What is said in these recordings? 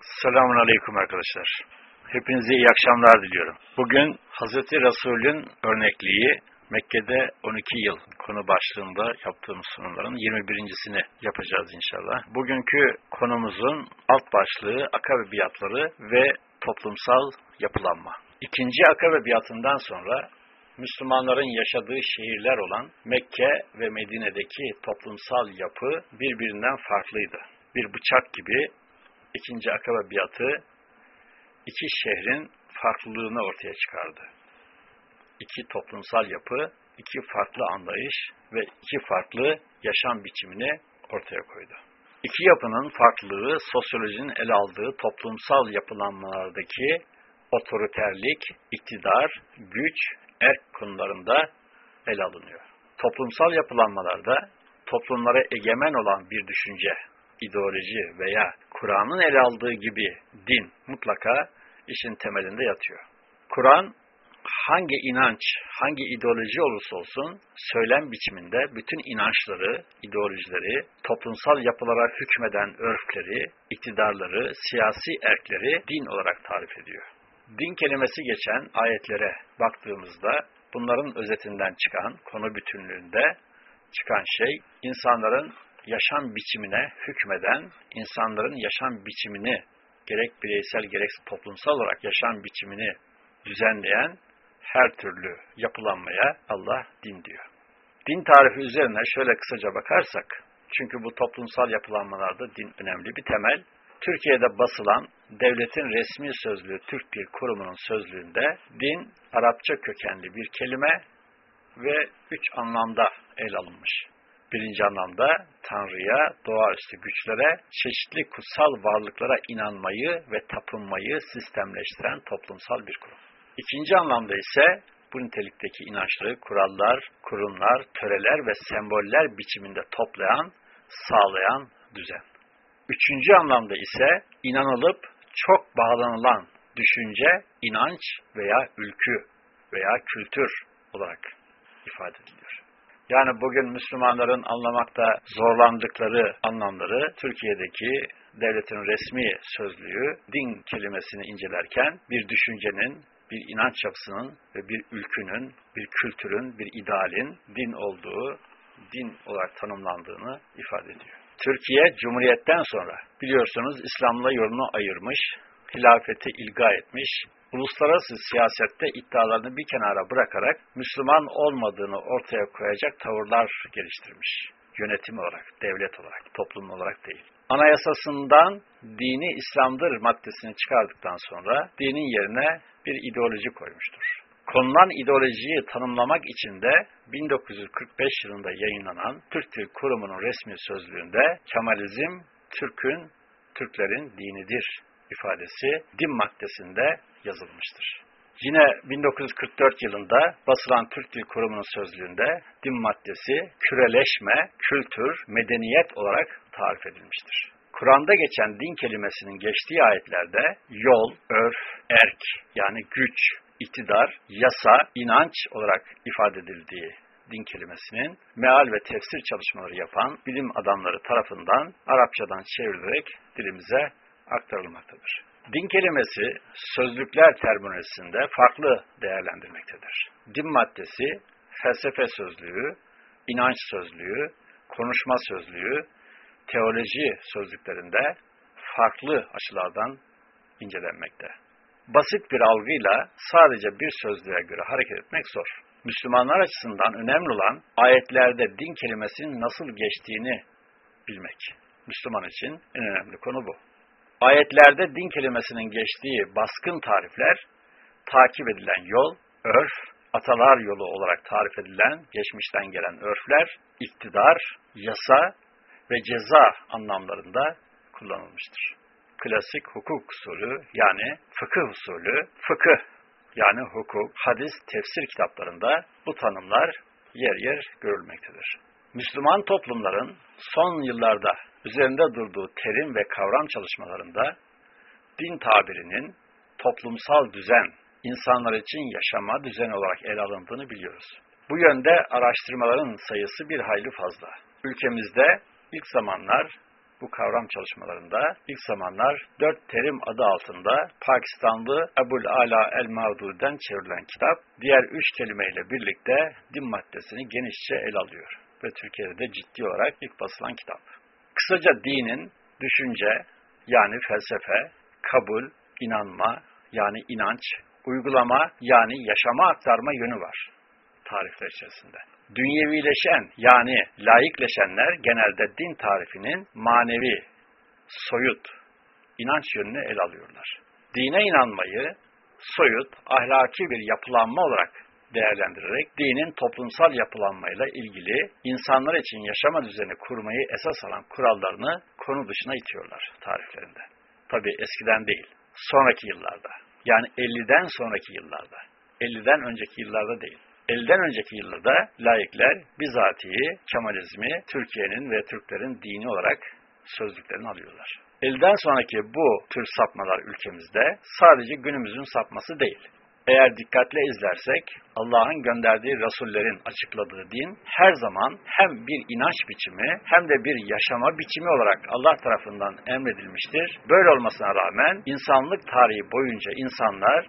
Selamun Aleyküm arkadaşlar. Hepinize iyi akşamlar diliyorum. Bugün Hazreti Resul'ün örnekliği Mekke'de 12 yıl konu başlığında yaptığımız sunumların 21.sini yapacağız inşallah. Bugünkü konumuzun alt başlığı akabe biatları ve toplumsal yapılanma. İkinci akabe biatından sonra Müslümanların yaşadığı şehirler olan Mekke ve Medine'deki toplumsal yapı birbirinden farklıydı. Bir bıçak gibi ikinci akabe biatı iki şehrin farklılığını ortaya çıkardı. İki toplumsal yapı, iki farklı anlayış ve iki farklı yaşam biçimini ortaya koydu. İki yapının farklılığı sosyolojinin ele aldığı toplumsal yapılanmalardaki otoriterlik, iktidar, güç, erk konularında ele alınıyor. Toplumsal yapılanmalarda toplumlara egemen olan bir düşünce, ideoloji veya Kur'an'ın ele aldığı gibi din mutlaka işin temelinde yatıyor. Kur'an hangi inanç, hangi ideoloji olursa olsun söylem biçiminde bütün inançları, ideolojileri, toplumsal yapılara hükmeden örfleri, iktidarları, siyasi erkleri din olarak tarif ediyor. Din kelimesi geçen ayetlere baktığımızda bunların özetinden çıkan, konu bütünlüğünde çıkan şey insanların yaşam biçimine hükmeden, insanların yaşam biçimini gerek bireysel gerekse toplumsal olarak yaşam biçimini düzenleyen her türlü yapılanmaya Allah din diyor. Din tarifi üzerine şöyle kısaca bakarsak, çünkü bu toplumsal yapılanmalarda din önemli bir temel. Türkiye'de basılan devletin resmi sözlüğü Türk Dil Kurumu'nun sözlüğünde din Arapça kökenli bir kelime ve üç anlamda el alınmış. Birinci anlamda Tanrı'ya, doğaüstü güçlere, çeşitli kutsal varlıklara inanmayı ve tapınmayı sistemleştiren toplumsal bir kurum. İkinci anlamda ise bu nitelikteki inançları kurallar, kurumlar, töreler ve semboller biçiminde toplayan, sağlayan düzen. Üçüncü anlamda ise inanılıp çok bağlanılan düşünce, inanç veya ülkü veya kültür olarak ifade ediliyor. Yani bugün Müslümanların anlamakta zorlandıkları anlamları Türkiye'deki devletin resmi sözlüğü din kelimesini incelerken bir düşüncenin, bir inanç yapısının ve bir ülkünün, bir kültürün, bir idealin din olduğu, din olarak tanımlandığını ifade ediyor. Türkiye Cumhuriyet'ten sonra biliyorsunuz İslam'la yolunu ayırmış, hilafeti ilga etmiş, uluslararası siyasette iddialarını bir kenara bırakarak Müslüman olmadığını ortaya koyacak tavırlar geliştirmiş. Yönetim olarak, devlet olarak, toplum olarak değil. Anayasasından dini İslam'dır maddesini çıkardıktan sonra dinin yerine bir ideoloji koymuştur. Konulan ideolojiyi tanımlamak için de 1945 yılında yayınlanan Türk Dil Kurumu'nun resmi sözlüğünde Kemalizm Türk'ün, Türklerin dinidir ifadesi din maddesinde yazılmıştır. Yine 1944 yılında basılan Türk Dil Kurumu'nun sözlüğünde din maddesi küreleşme, kültür, medeniyet olarak tarif edilmiştir. Kur'an'da geçen din kelimesinin geçtiği ayetlerde yol, örf, erk yani güç, iktidar, yasa, inanç olarak ifade edildiği din kelimesinin meal ve tefsir çalışmaları yapan bilim adamları tarafından Arapçadan çevrilerek dilimize aktarılmaktadır. Din kelimesi sözlükler terminolojisinde farklı değerlendirmektedir. Din maddesi felsefe sözlüğü, inanç sözlüğü, konuşma sözlüğü, teoloji sözlüklerinde farklı açılardan incelenmekte. Basit bir algıyla sadece bir sözlüğe göre hareket etmek zor. Müslümanlar açısından önemli olan ayetlerde din kelimesinin nasıl geçtiğini bilmek. Müslüman için en önemli konu bu. Ayetlerde din kelimesinin geçtiği baskın tarifler, takip edilen yol, örf, atalar yolu olarak tarif edilen geçmişten gelen örfler, iktidar, yasa ve ceza anlamlarında kullanılmıştır. Klasik hukuk usulü yani fıkıh usulü, fıkıh yani hukuk, hadis, tefsir kitaplarında bu tanımlar yer yer görülmektedir. Müslüman toplumların son yıllarda üzerinde durduğu terim ve kavram çalışmalarında din tabirinin toplumsal düzen, insanlar için yaşama düzeni olarak ele alındığını biliyoruz. Bu yönde araştırmaların sayısı bir hayli fazla. Ülkemizde ilk zamanlar bu kavram çalışmalarında ilk zamanlar dört terim adı altında Pakistanlı Ebul Ala El Mavdu'den çevrilen kitap diğer üç kelimeyle birlikte din maddesini genişçe ele alıyor ve Türkiye'de de ciddi olarak ilk basılan kitap. Kısaca dinin düşünce yani felsefe, kabul, inanma yani inanç, uygulama yani yaşama aktarma yönü var tarifler içerisinde. Dünyevileşen yani layıkleşenler genelde din tarifinin manevi, soyut, inanç yönünü ele alıyorlar. Dine inanmayı soyut, ahlaki bir yapılanma olarak değerlendirerek dinin toplumsal yapılanmayla ilgili insanlar için yaşama düzeni kurmayı esas alan kurallarını konu dışına itiyorlar tariflerinde. Tabi eskiden değil, sonraki yıllarda. Yani 50'den sonraki yıllarda. 50'den önceki yıllarda değil. 50'den önceki yıllarda laikler bizatihi Kemalizmi Türkiye'nin ve Türklerin dini olarak sözlüklerini alıyorlar. 50'den sonraki bu tür sapmalar ülkemizde sadece günümüzün sapması değil. Eğer dikkatle izlersek Allah'ın gönderdiği Rasullerin açıkladığı din her zaman hem bir inanç biçimi hem de bir yaşama biçimi olarak Allah tarafından emredilmiştir. Böyle olmasına rağmen insanlık tarihi boyunca insanlar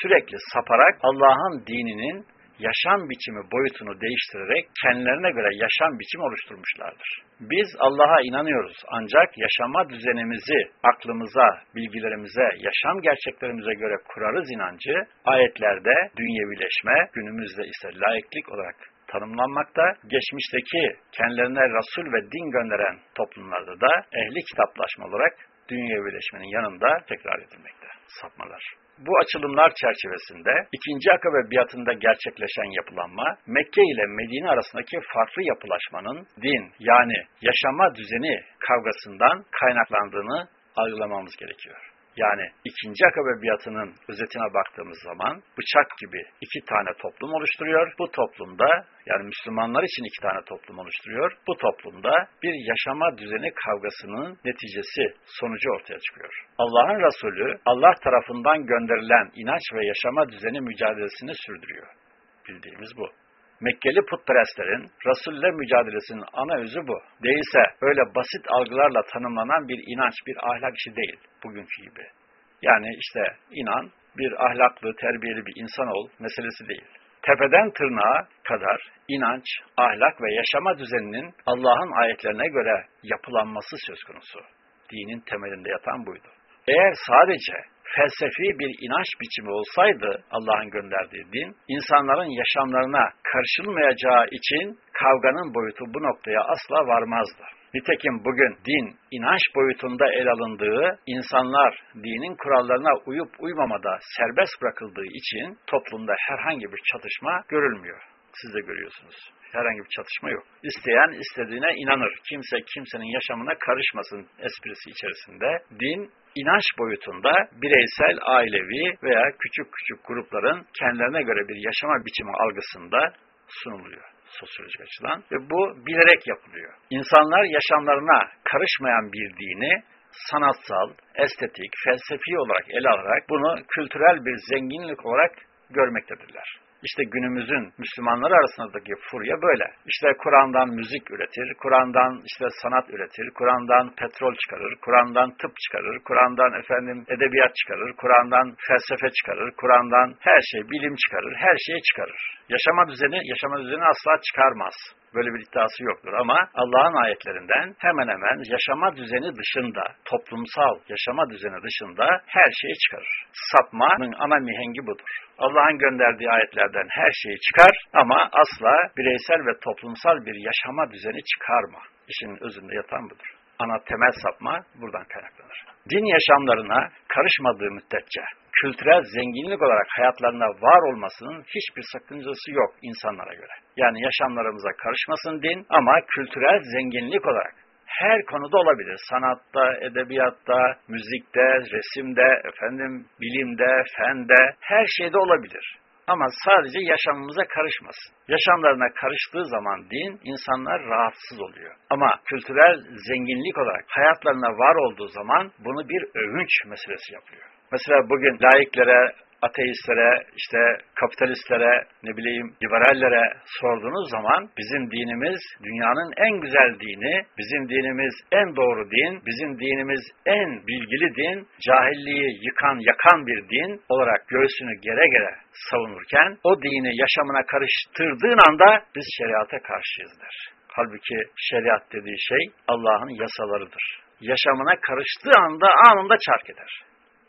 sürekli saparak Allah'ın dininin yaşam biçimi boyutunu değiştirerek kendilerine göre yaşam biçimi oluşturmuşlardır. Biz Allah'a inanıyoruz ancak yaşama düzenimizi aklımıza, bilgilerimize, yaşam gerçeklerimize göre kurarız inancı ayetlerde dünyevileşme, günümüzde ise laiklik olarak tanımlanmakta. Geçmişteki kendilerine Resul ve din gönderen toplumlarda da ehli kitaplaşma olarak dünyevileşmenin yanında tekrar edilmekte sapmalar. Bu açılımlar çerçevesinde ikinci akabe biatında gerçekleşen yapılanma, Mekke ile Medine arasındaki farklı yapılaşmanın din yani yaşama düzeni kavgasından kaynaklandığını algılamamız gerekiyor. Yani ikinci akabe biatının özetine baktığımız zaman bıçak gibi iki tane toplum oluşturuyor. Bu toplumda yani Müslümanlar için iki tane toplum oluşturuyor. Bu toplumda bir yaşama düzeni kavgasının neticesi, sonucu ortaya çıkıyor. Allah'ın Resulü Allah tarafından gönderilen inanç ve yaşama düzeni mücadelesini sürdürüyor. Bildiğimiz bu. Mekkeli putperestlerin Resul'le mücadelesinin ana özü bu. Değilse öyle basit algılarla tanımlanan bir inanç, bir ahlak işi değil bugünkü gibi. Yani işte inan, bir ahlaklı, terbiyeli bir insan ol meselesi değil. Tepeden tırnağa kadar inanç, ahlak ve yaşama düzeninin Allah'ın ayetlerine göre yapılanması söz konusu. Dinin temelinde yatan buydu. Eğer sadece felsefi bir inanç biçimi olsaydı Allah'ın gönderdiği din, insanların yaşamlarına karışılmayacağı için kavganın boyutu bu noktaya asla varmazdı. Nitekim bugün din, inanç boyutunda el alındığı, insanlar dinin kurallarına uyup uymamada serbest bırakıldığı için toplumda herhangi bir çatışma görülmüyor. Siz de görüyorsunuz. Herhangi bir çatışma yok. İsteyen istediğine inanır. Kimse kimsenin yaşamına karışmasın esprisi içerisinde. Din inanç boyutunda bireysel, ailevi veya küçük küçük grupların kendilerine göre bir yaşama biçimi algısında sunuluyor sosyolojik açıdan ve bu bilerek yapılıyor. İnsanlar yaşamlarına karışmayan bir dini sanatsal, estetik, felsefi olarak ele alarak bunu kültürel bir zenginlik olarak görmektedirler. İşte günümüzün Müslümanlar arasındaki furya böyle. İşte Kur'an'dan müzik üretir, Kur'an'dan işte sanat üretir, Kur'an'dan petrol çıkarır, Kur'an'dan tıp çıkarır, Kur'an'dan efendim edebiyat çıkarır, Kur'an'dan felsefe çıkarır, Kur'an'dan her şey bilim çıkarır, her şeyi çıkarır. Yaşama düzeni, yaşama düzeni asla çıkarmaz. Böyle bir iddiası yoktur ama Allah'ın ayetlerinden hemen hemen yaşama düzeni dışında, toplumsal yaşama düzeni dışında her şeyi çıkarır. Sapmanın ana mihengi budur. Allah'ın gönderdiği ayetlerden her şeyi çıkar ama asla bireysel ve toplumsal bir yaşama düzeni çıkarma. İşin özünde yatan budur. Ana temel sapma buradan kaynaklanır. Din yaşamlarına karışmadığı müddetçe kültürel zenginlik olarak hayatlarında var olmasının hiçbir sakıncası yok insanlara göre. Yani yaşamlarımıza karışmasın din ama kültürel zenginlik olarak her konuda olabilir. Sanatta, edebiyatta, müzikte, resimde, efendim bilimde, fende, her şeyde olabilir. Ama sadece yaşamımıza karışmasın. Yaşamlarına karıştığı zaman din, insanlar rahatsız oluyor. Ama kültürel zenginlik olarak hayatlarına var olduğu zaman bunu bir övünç meselesi yapıyor. Mesela bugün laiklere ateistlere, işte kapitalistlere, ne bileyim liberallere sorduğunuz zaman bizim dinimiz dünyanın en güzel dini, bizim dinimiz en doğru din, bizim dinimiz en bilgili din, cahilliği yıkan, yakan bir din olarak göğsünü gere gere savunurken o dini yaşamına karıştırdığın anda biz şeriata karşıyız der. Halbuki şeriat dediği şey Allah'ın yasalarıdır. Yaşamına karıştığı anda anında çark eder.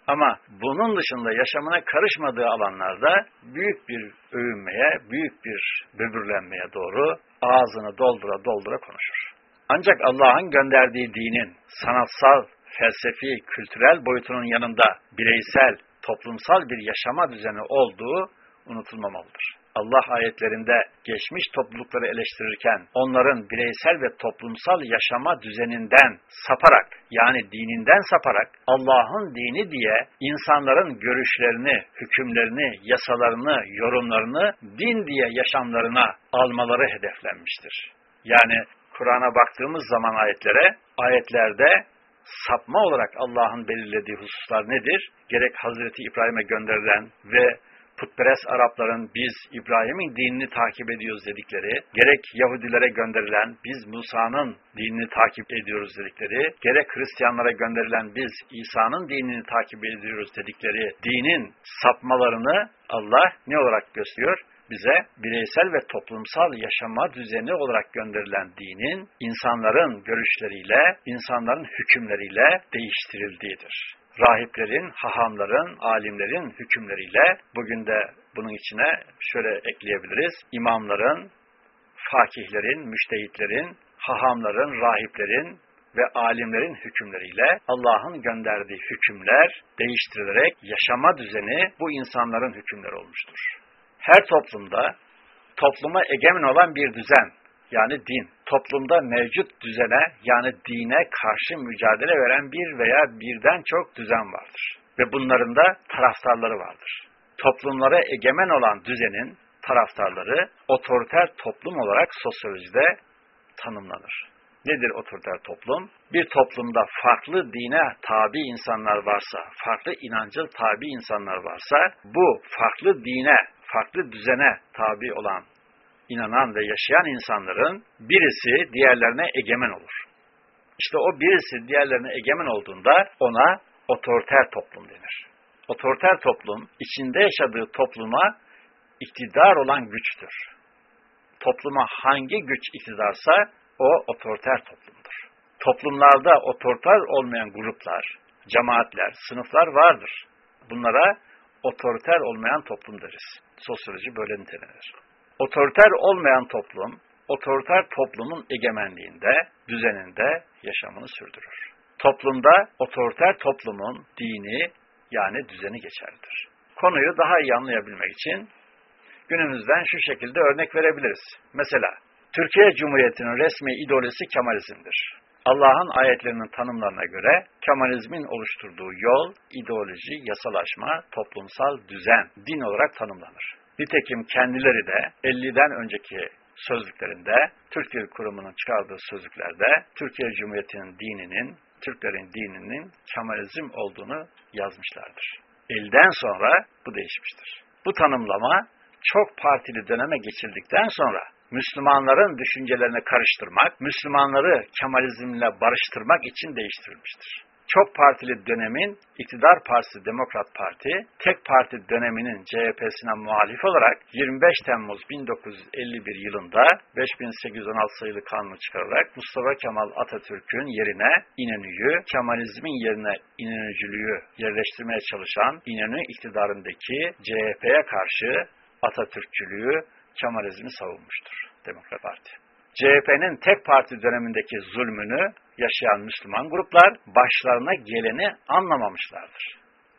Ama bunun dışında yaşamına karışmadığı alanlarda büyük bir övünmeye, büyük bir böbürlenmeye doğru ağzını doldura doldura konuşur. Ancak Allah'ın gönderdiği dinin sanatsal, felsefi, kültürel boyutunun yanında bireysel, toplumsal bir yaşama düzeni olduğu unutulmamalıdır. Allah ayetlerinde geçmiş toplulukları eleştirirken onların bireysel ve toplumsal yaşama düzeninden saparak yani dininden saparak Allah'ın dini diye insanların görüşlerini, hükümlerini, yasalarını, yorumlarını din diye yaşamlarına almaları hedeflenmiştir. Yani Kur'an'a baktığımız zaman ayetlere, ayetlerde sapma olarak Allah'ın belirlediği hususlar nedir? Gerek Hazreti İbrahim'e gönderilen ve putperest Arapların biz İbrahim'in dinini takip ediyoruz dedikleri, gerek Yahudilere gönderilen biz Musa'nın dinini takip ediyoruz dedikleri, gerek Hristiyanlara gönderilen biz İsa'nın dinini takip ediyoruz dedikleri dinin sapmalarını Allah ne olarak gösteriyor? bize bireysel ve toplumsal yaşama düzeni olarak gönderilen dinin insanların görüşleriyle, insanların hükümleriyle değiştirildiğidir rahiplerin, hahamların, alimlerin hükümleriyle bugün de bunun içine şöyle ekleyebiliriz. İmamların, fakihlerin, müştehitlerin, hahamların, rahiplerin ve alimlerin hükümleriyle Allah'ın gönderdiği hükümler değiştirilerek yaşama düzeni bu insanların hükümleri olmuştur. Her toplumda topluma egemen olan bir düzen, yani din, toplumda mevcut düzene yani dine karşı mücadele veren bir veya birden çok düzen vardır. Ve bunların da taraftarları vardır. Toplumlara egemen olan düzenin taraftarları otoriter toplum olarak sosyolojide tanımlanır. Nedir otoriter toplum? Bir toplumda farklı dine tabi insanlar varsa, farklı inancıl tabi insanlar varsa, bu farklı dine, farklı düzene tabi olan inanan ve yaşayan insanların birisi diğerlerine egemen olur. İşte o birisi diğerlerine egemen olduğunda ona otoriter toplum denir. Otoriter toplum, içinde yaşadığı topluma iktidar olan güçtür. Topluma hangi güç iktidarsa o otoriter toplumdur. Toplumlarda otoriter olmayan gruplar, cemaatler, sınıflar vardır. Bunlara otoriter olmayan toplum deriz. Sosyoloji böyle nitelenir. Otoriter olmayan toplum, otoriter toplumun egemenliğinde, düzeninde yaşamını sürdürür. Toplumda otoriter toplumun dini yani düzeni geçerlidir. Konuyu daha iyi anlayabilmek için günümüzden şu şekilde örnek verebiliriz. Mesela Türkiye Cumhuriyeti'nin resmi ideolojisi Kemalizmdir. Allah'ın ayetlerinin tanımlarına göre Kemalizmin oluşturduğu yol, ideoloji, yasalaşma, toplumsal düzen, din olarak tanımlanır. Nitekim kendileri de 50'den önceki sözlüklerinde, Türk Dil Kurumu'nun çıkardığı sözlüklerde Türkiye Cumhuriyeti'nin dininin, Türklerin dininin Kemalizm olduğunu yazmışlardır. Elden sonra bu değişmiştir. Bu tanımlama çok partili döneme geçildikten sonra Müslümanların düşüncelerini karıştırmak, Müslümanları Kemalizmle barıştırmak için değiştirilmiştir çok partili dönemin iktidar partisi Demokrat Parti, tek parti döneminin CHP'sine muhalif olarak 25 Temmuz 1951 yılında 5816 sayılı kanunu çıkararak Mustafa Kemal Atatürk'ün yerine İnönü'yü, Kemalizmin yerine İnönücülüğü yerleştirmeye çalışan İnönü iktidarındaki CHP'ye karşı Atatürkçülüğü, Kemalizmi savunmuştur Demokrat Parti. CHP'nin tek parti dönemindeki zulmünü yaşayan Müslüman gruplar başlarına geleni anlamamışlardır.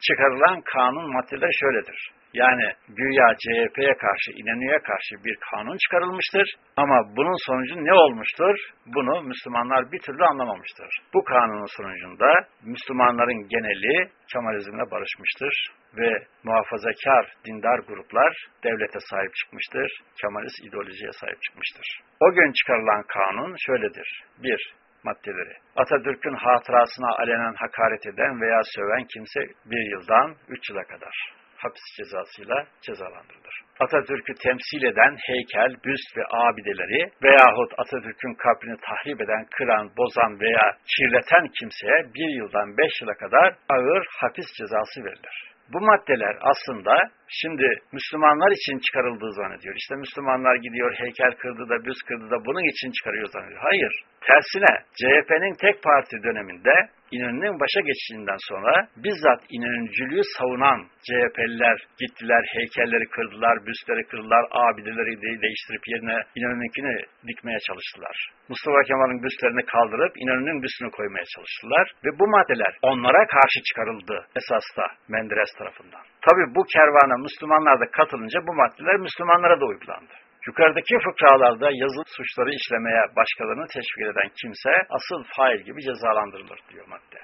Çıkarılan kanun maddeleri şöyledir. Yani güya CHP'ye karşı, İnönü'ye karşı bir kanun çıkarılmıştır. Ama bunun sonucu ne olmuştur? Bunu Müslümanlar bir türlü anlamamıştır. Bu kanunun sonucunda Müslümanların geneli Kemalizmle barışmıştır ve muhafazakar dindar gruplar devlete sahip çıkmıştır. Kemalist ideolojiye sahip çıkmıştır. O gün çıkarılan kanun şöyledir. 1 maddeleri. Atatürk'ün hatırasına alenen hakaret eden veya söven kimse bir yıldan üç yıla kadar hapis cezasıyla cezalandırılır. Atatürk'ü temsil eden heykel, büst ve abideleri veyahut Atatürk'ün kabrini tahrip eden, kıran, bozan veya kirleten kimseye bir yıldan beş yıla kadar ağır hapis cezası verilir. Bu maddeler aslında şimdi Müslümanlar için çıkarıldığı zannediyor. İşte Müslümanlar gidiyor heykel kırdı da büst kırdı da bunun için çıkarıyor zannediyor. Hayır. Tersine CHP'nin tek parti döneminde İnönü'nün başa geçişinden sonra bizzat İnönücülüğü savunan CHP'liler gittiler, heykelleri kırdılar, büstleri kırdılar, abideleri de değiştirip yerine İnönü'nünkini dikmeye çalıştılar. Mustafa Kemal'in büstlerini kaldırıp İnönü'nün büstünü koymaya çalıştılar ve bu maddeler onlara karşı çıkarıldı esasda Menderes tarafından. Tabi bu kervana Müslümanlar da katılınca bu maddeler Müslümanlara da uygulandı. Yukarıdaki fıkralarda yazılı suçları işlemeye başkalarını teşvik eden kimse asıl fail gibi cezalandırılır diyor madde.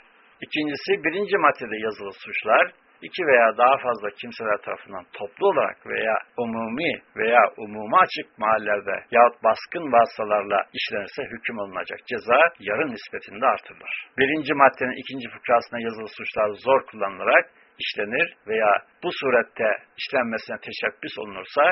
İkincisi birinci maddede yazılı suçlar iki veya daha fazla kimseler tarafından toplu olarak veya umumi veya umuma açık mahallelerde yahut baskın vasıtalarla işlenirse hüküm alınacak ceza yarı nispetinde artırılır. Birinci maddenin ikinci fıkrasına yazılı suçlar zor kullanılarak işlenir veya bu surette işlenmesine teşebbüs olunursa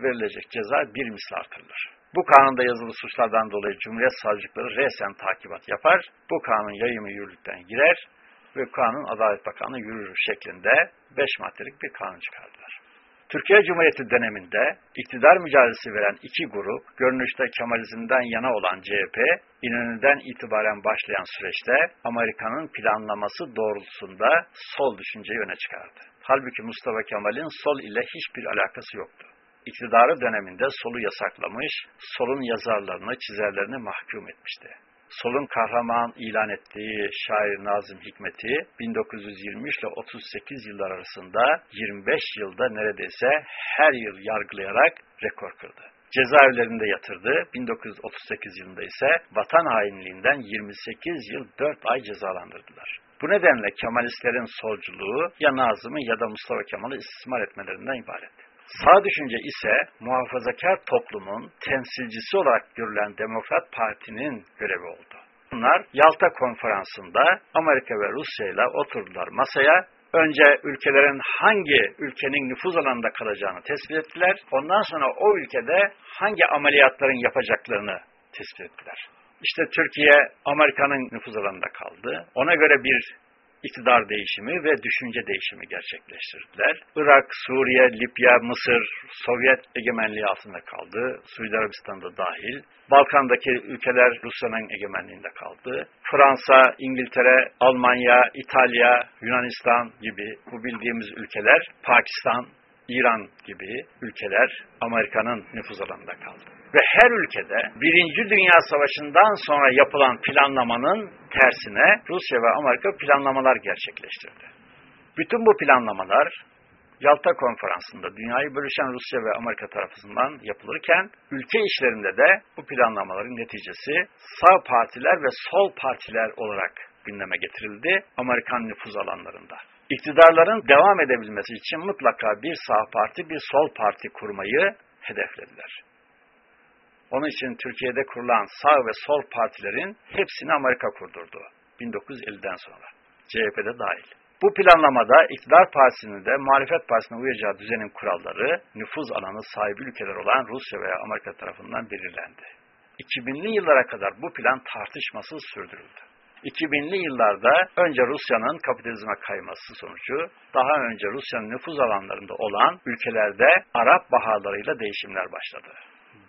verilecek ceza bir misli artırılır. Bu kanunda yazılı suçlardan dolayı Cumhuriyet Savcılıkları resen takibat yapar. Bu kanun yayımı yürürlükten girer ve kanun Adalet Bakanı yürür şeklinde beş maddelik bir kanun çıkardılar. Türkiye Cumhuriyeti döneminde iktidar mücadelesi veren iki grup, görünüşte Kemalizmden yana olan CHP, İnönü'den itibaren başlayan süreçte Amerika'nın planlaması doğrultusunda sol düşünceyi öne çıkardı. Halbuki Mustafa Kemal'in sol ile hiçbir alakası yoktu iktidarı döneminde solu yasaklamış, solun yazarlarını, çizerlerini mahkum etmişti. Solun kahraman ilan ettiği şair Nazım Hikmet'i 1923 ile 38 yıllar arasında 25 yılda neredeyse her yıl yargılayarak rekor kırdı. Cezaevlerinde yatırdı. 1938 yılında ise vatan hainliğinden 28 yıl 4 ay cezalandırdılar. Bu nedenle Kemalistlerin solculuğu ya Nazım'ı ya da Mustafa Kemal'i istismar etmelerinden ibaret. Sağ düşünce ise muhafazakar toplumun temsilcisi olarak görülen Demokrat Parti'nin görevi oldu. Bunlar Yalta Konferansı'nda Amerika ve Rusya ile oturdular masaya. Önce ülkelerin hangi ülkenin nüfuz alanında kalacağını tespit ettiler. Ondan sonra o ülkede hangi ameliyatların yapacaklarını tespit ettiler. İşte Türkiye Amerika'nın nüfuz alanında kaldı. Ona göre bir iktidar değişimi ve düşünce değişimi gerçekleştirdiler. Irak, Suriye, Libya, Mısır, Sovyet egemenliği altında kaldı. Suudi Arabistan'da dahil. Balkan'daki ülkeler Rusya'nın egemenliğinde kaldı. Fransa, İngiltere, Almanya, İtalya, Yunanistan gibi bu bildiğimiz ülkeler, Pakistan, İran gibi ülkeler Amerika'nın nüfuz alanında kaldı. Ve her ülkede Birinci Dünya Savaşı'ndan sonra yapılan planlamanın tersine Rusya ve Amerika planlamalar gerçekleştirdi. Bütün bu planlamalar Yalta Konferansı'nda dünyayı bölüşen Rusya ve Amerika tarafından yapılırken ülke işlerinde de bu planlamaların neticesi sağ partiler ve sol partiler olarak gündeme getirildi Amerikan nüfuz alanlarında. İktidarların devam edebilmesi için mutlaka bir sağ parti, bir sol parti kurmayı hedeflediler. Onun için Türkiye'de kurulan sağ ve sol partilerin hepsini Amerika kurdurdu 1950'den sonra. CHP'de dahil. Bu planlamada iktidar partisinin de muhalefet partisine uyacağı düzenin kuralları nüfuz alanı sahibi ülkeler olan Rusya veya Amerika tarafından belirlendi. 2000'li yıllara kadar bu plan tartışmasız sürdürüldü. 2000'li yıllarda önce Rusya'nın kapitalizme kayması sonucu, daha önce Rusya'nın nüfuz alanlarında olan ülkelerde Arap baharlarıyla değişimler başladı.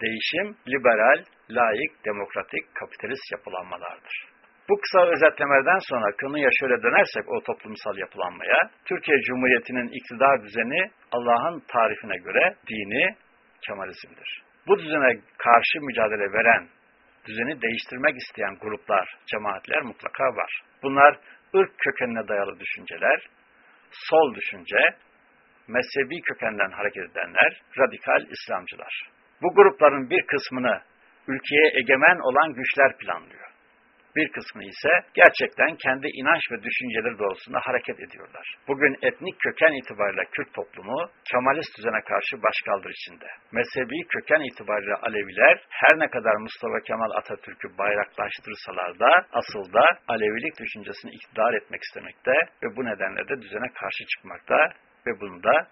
Değişim, liberal, laik, demokratik, kapitalist yapılanmalardır. Bu kısa özetlemeden sonra kınıya şöyle dönersek o toplumsal yapılanmaya, Türkiye Cumhuriyeti'nin iktidar düzeni Allah'ın tarifine göre dini Kemalizmdir. Bu düzene karşı mücadele veren düzeni değiştirmek isteyen gruplar, cemaatler mutlaka var. Bunlar ırk kökenine dayalı düşünceler, sol düşünce, mezhebi kökenden hareket edenler, radikal İslamcılar. Bu grupların bir kısmını ülkeye egemen olan güçler planlıyor bir kısmı ise gerçekten kendi inanç ve düşünceleri doğrultusunda hareket ediyorlar. Bugün etnik köken itibariyle Kürt toplumu Kemalist düzene karşı başkaldır içinde. Mezhebi köken itibariyle Aleviler her ne kadar Mustafa Kemal Atatürk'ü bayraklaştırsalar da asıl da Alevilik düşüncesini iktidar etmek istemekte ve bu nedenle de düzene karşı çıkmakta ve bunu da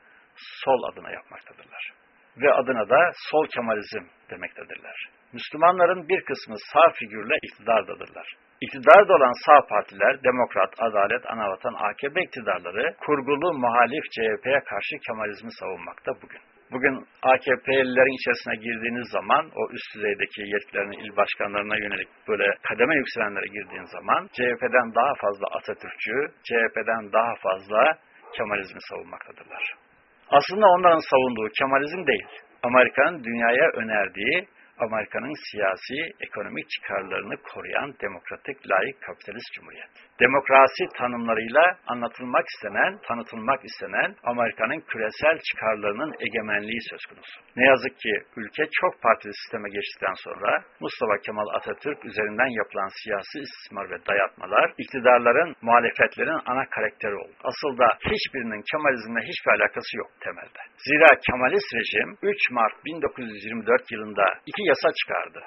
sol adına yapmaktadırlar. Ve adına da sol Kemalizm demektedirler. Müslümanların bir kısmı sağ figürle iktidardadırlar. İktidarda olan sağ partiler, Demokrat, Adalet, Anavatan, AKP iktidarları kurgulu muhalif CHP'ye karşı Kemalizmi savunmakta bugün. Bugün AKP'lilerin içerisine girdiğiniz zaman o üst düzeydeki yetkilerin il başkanlarına yönelik böyle kademe yükselenlere girdiğin zaman CHP'den daha fazla Atatürkçü, CHP'den daha fazla Kemalizmi savunmaktadırlar. Aslında onların savunduğu Kemalizm değil, Amerika'nın dünyaya önerdiği Amerika'nın siyasi, ekonomik çıkarlarını koruyan demokratik, layık, kapitalist cumhuriyet. Demokrasi tanımlarıyla anlatılmak istenen, tanıtılmak istenen Amerika'nın küresel çıkarlarının egemenliği söz konusu. Ne yazık ki ülke çok partili sisteme geçtikten sonra Mustafa Kemal Atatürk üzerinden yapılan siyasi istismar ve dayatmalar iktidarların, muhalefetlerin ana karakteri oldu. Asıl da hiçbirinin Kemalizmle hiçbir alakası yok temelde. Zira Kemalist rejim 3 Mart 1924 yılında iki yasa çıkardı.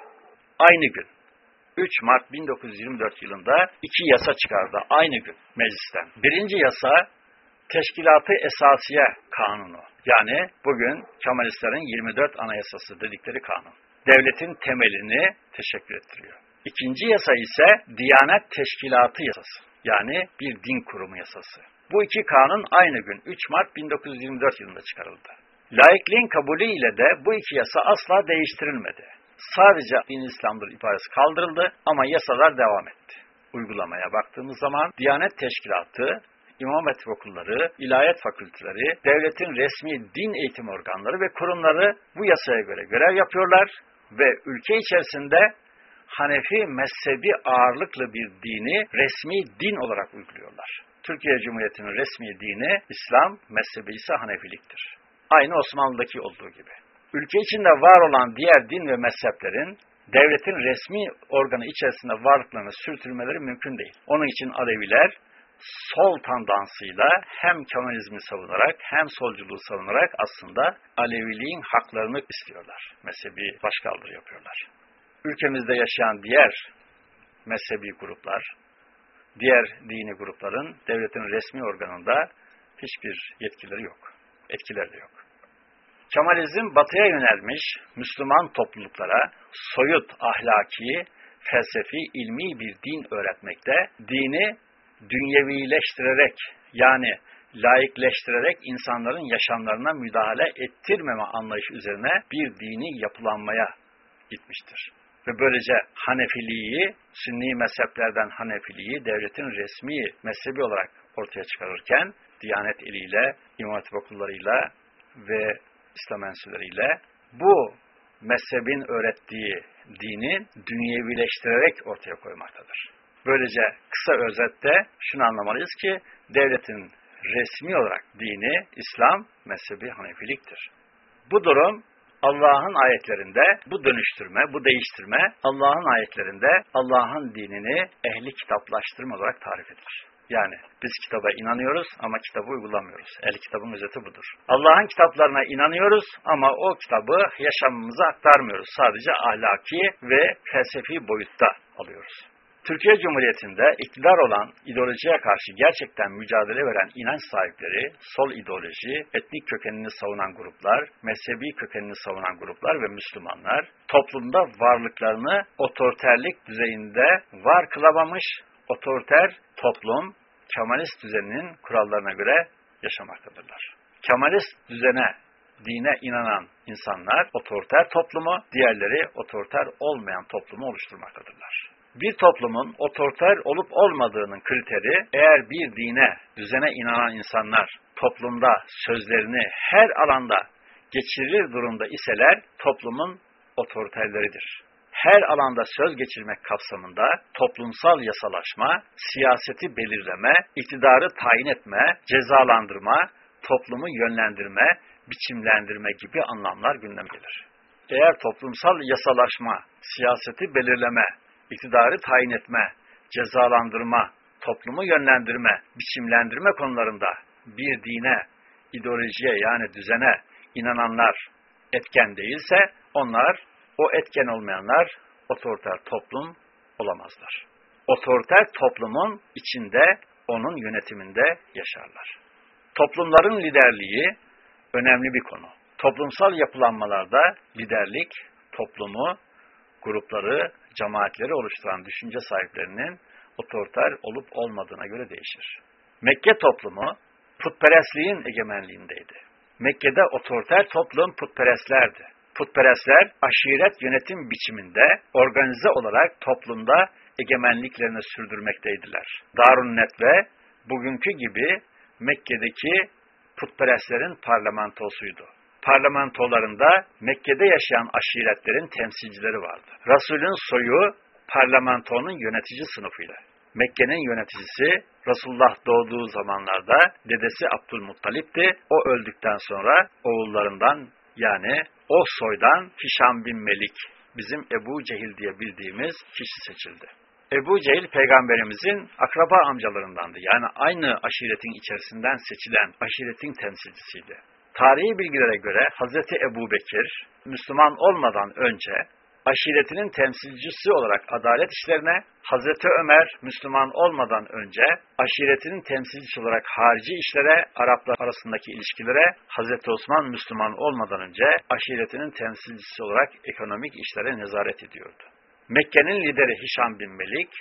Aynı gün. 3 Mart 1924 yılında iki yasa çıkardı aynı gün meclisten. Birinci yasa Teşkilatı Esasiye Kanunu. Yani bugün Kemalistlerin 24 Anayasası dedikleri kanun. Devletin temelini teşekkür ettiriyor. İkinci yasa ise Diyanet Teşkilatı Yasası. Yani bir din kurumu yasası. Bu iki kanun aynı gün 3 Mart 1924 yılında çıkarıldı. Laikliğin kabulü ile de bu iki yasa asla değiştirilmedi. Sadece din İslam'dır ibaresi kaldırıldı ama yasalar devam etti. Uygulamaya baktığımız zaman Diyanet Teşkilatı, İmam Hatip okulları, ilahiyat fakülteleri, devletin resmi din eğitim organları ve kurumları bu yasaya göre görev yapıyorlar ve ülke içerisinde Hanefi mezhebi ağırlıklı bir dini resmi din olarak uyguluyorlar. Türkiye Cumhuriyeti'nin resmi dini İslam, mezhebi ise Hanefiliktir. Aynı Osmanlı'daki olduğu gibi. Ülke içinde var olan diğer din ve mezheplerin devletin resmi organı içerisinde varlıklarını sürtülmeleri mümkün değil. Onun için Aleviler sol tandansıyla hem Kemalizmi savunarak hem solculuğu savunarak aslında Aleviliğin haklarını istiyorlar. Mezhebi başkaldırı yapıyorlar. Ülkemizde yaşayan diğer mezhebi gruplar, diğer dini grupların devletin resmi organında hiçbir yetkileri yok. Etkileri de yok. Kemalizm batıya yönelmiş Müslüman topluluklara soyut ahlaki, felsefi, ilmi bir din öğretmekte, dini dünyevileştirerek yani layıkleştirerek insanların yaşamlarına müdahale ettirmeme anlayışı üzerine bir dini yapılanmaya gitmiştir. Ve böylece Hanefiliği, Sünni mezheplerden Hanefiliği devletin resmi mezhebi olarak ortaya çıkarırken, Diyanet eliyle, İmam okullarıyla ve İslam ensüleriyle bu mezhebin öğrettiği dini dünyevileştirerek ortaya koymaktadır. Böylece kısa özette şunu anlamalıyız ki devletin resmi olarak dini İslam mezhebi Hanefiliktir. Bu durum Allah'ın ayetlerinde bu dönüştürme, bu değiştirme Allah'ın ayetlerinde Allah'ın dinini ehli kitaplaştırma olarak tarif edilir. Yani biz kitaba inanıyoruz ama kitabı uygulamıyoruz. El kitabın özeti budur. Allah'ın kitaplarına inanıyoruz ama o kitabı yaşamımıza aktarmıyoruz. Sadece ahlaki ve felsefi boyutta alıyoruz. Türkiye Cumhuriyeti'nde iktidar olan ideolojiye karşı gerçekten mücadele veren inanç sahipleri, sol ideoloji, etnik kökenini savunan gruplar, mezhebi kökenini savunan gruplar ve Müslümanlar toplumda varlıklarını otoriterlik düzeyinde var kılamamış, otoriter toplum Kemalist düzeninin kurallarına göre yaşamaktadırlar. Kemalist düzene, dine inanan insanlar otoriter toplumu, diğerleri otoriter olmayan toplumu oluşturmaktadırlar. Bir toplumun otoriter olup olmadığının kriteri eğer bir dine, düzene inanan insanlar toplumda sözlerini her alanda geçirir durumda iseler toplumun otoriterleridir her alanda söz geçirmek kapsamında toplumsal yasalaşma, siyaseti belirleme, iktidarı tayin etme, cezalandırma, toplumu yönlendirme, biçimlendirme gibi anlamlar gündeme gelir. Eğer toplumsal yasalaşma, siyaseti belirleme, iktidarı tayin etme, cezalandırma, toplumu yönlendirme, biçimlendirme konularında bir dine, ideolojiye yani düzene inananlar etken değilse onlar o etken olmayanlar otoriter toplum olamazlar. Otoriter toplumun içinde, onun yönetiminde yaşarlar. Toplumların liderliği önemli bir konu. Toplumsal yapılanmalarda liderlik, toplumu, grupları, cemaatleri oluşturan düşünce sahiplerinin otoriter olup olmadığına göre değişir. Mekke toplumu putperestliğin egemenliğindeydi. Mekke'de otoriter toplum putperestlerdi. Putperestler aşiret yönetim biçiminde organize olarak toplumda egemenliklerini sürdürmekteydiler. Darun Netve bugünkü gibi Mekke'deki putperestlerin parlamentosuydu. Parlamentolarında Mekke'de yaşayan aşiretlerin temsilcileri vardı. Resulün soyu parlamentonun yönetici sınıfıyla. Mekke'nin yöneticisi Resulullah doğduğu zamanlarda dedesi Abdülmuttalip'ti. O öldükten sonra oğullarından yani o soydan Hişam bin Melik bizim Ebu Cehil diye bildiğimiz kişi seçildi. Ebu Cehil peygamberimizin akraba amcalarındandı. Yani aynı aşiretin içerisinden seçilen aşiretin temsilcisiydi. Tarihi bilgilere göre Hazreti Ebu Bekir Müslüman olmadan önce aşiretinin temsilcisi olarak adalet işlerine, Hazreti Ömer Müslüman olmadan önce aşiretinin temsilcisi olarak harici işlere, Araplar arasındaki ilişkilere, Hazreti Osman Müslüman olmadan önce aşiretinin temsilcisi olarak ekonomik işlere nezaret ediyordu. Mekke'nin lideri Hişam bin Melik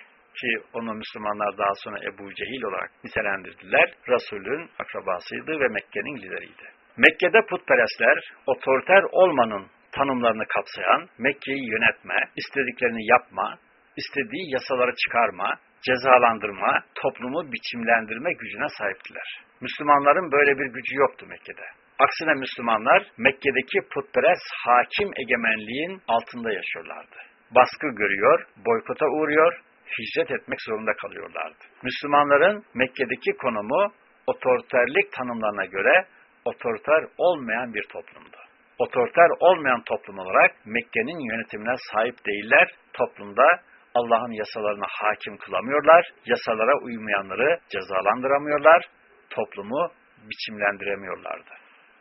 ki onu Müslümanlar daha sonra Ebu Cehil olarak nitelendirdiler, Resulün akrabasıydı ve Mekke'nin lideriydi. Mekke'de putperestler otoriter olmanın tanımlarını kapsayan Mekke'yi yönetme, istediklerini yapma, istediği yasaları çıkarma, cezalandırma, toplumu biçimlendirme gücüne sahiptiler. Müslümanların böyle bir gücü yoktu Mekke'de. Aksine Müslümanlar Mekke'deki putperest hakim egemenliğin altında yaşıyorlardı. Baskı görüyor, boykota uğruyor, hicret etmek zorunda kalıyorlardı. Müslümanların Mekke'deki konumu otoriterlik tanımlarına göre otoriter olmayan bir toplumdu. Otoriter olmayan toplum olarak Mekke'nin yönetimine sahip değiller. Toplumda Allah'ın yasalarına hakim kılamıyorlar. Yasalara uymayanları cezalandıramıyorlar. Toplumu biçimlendiremiyorlardı.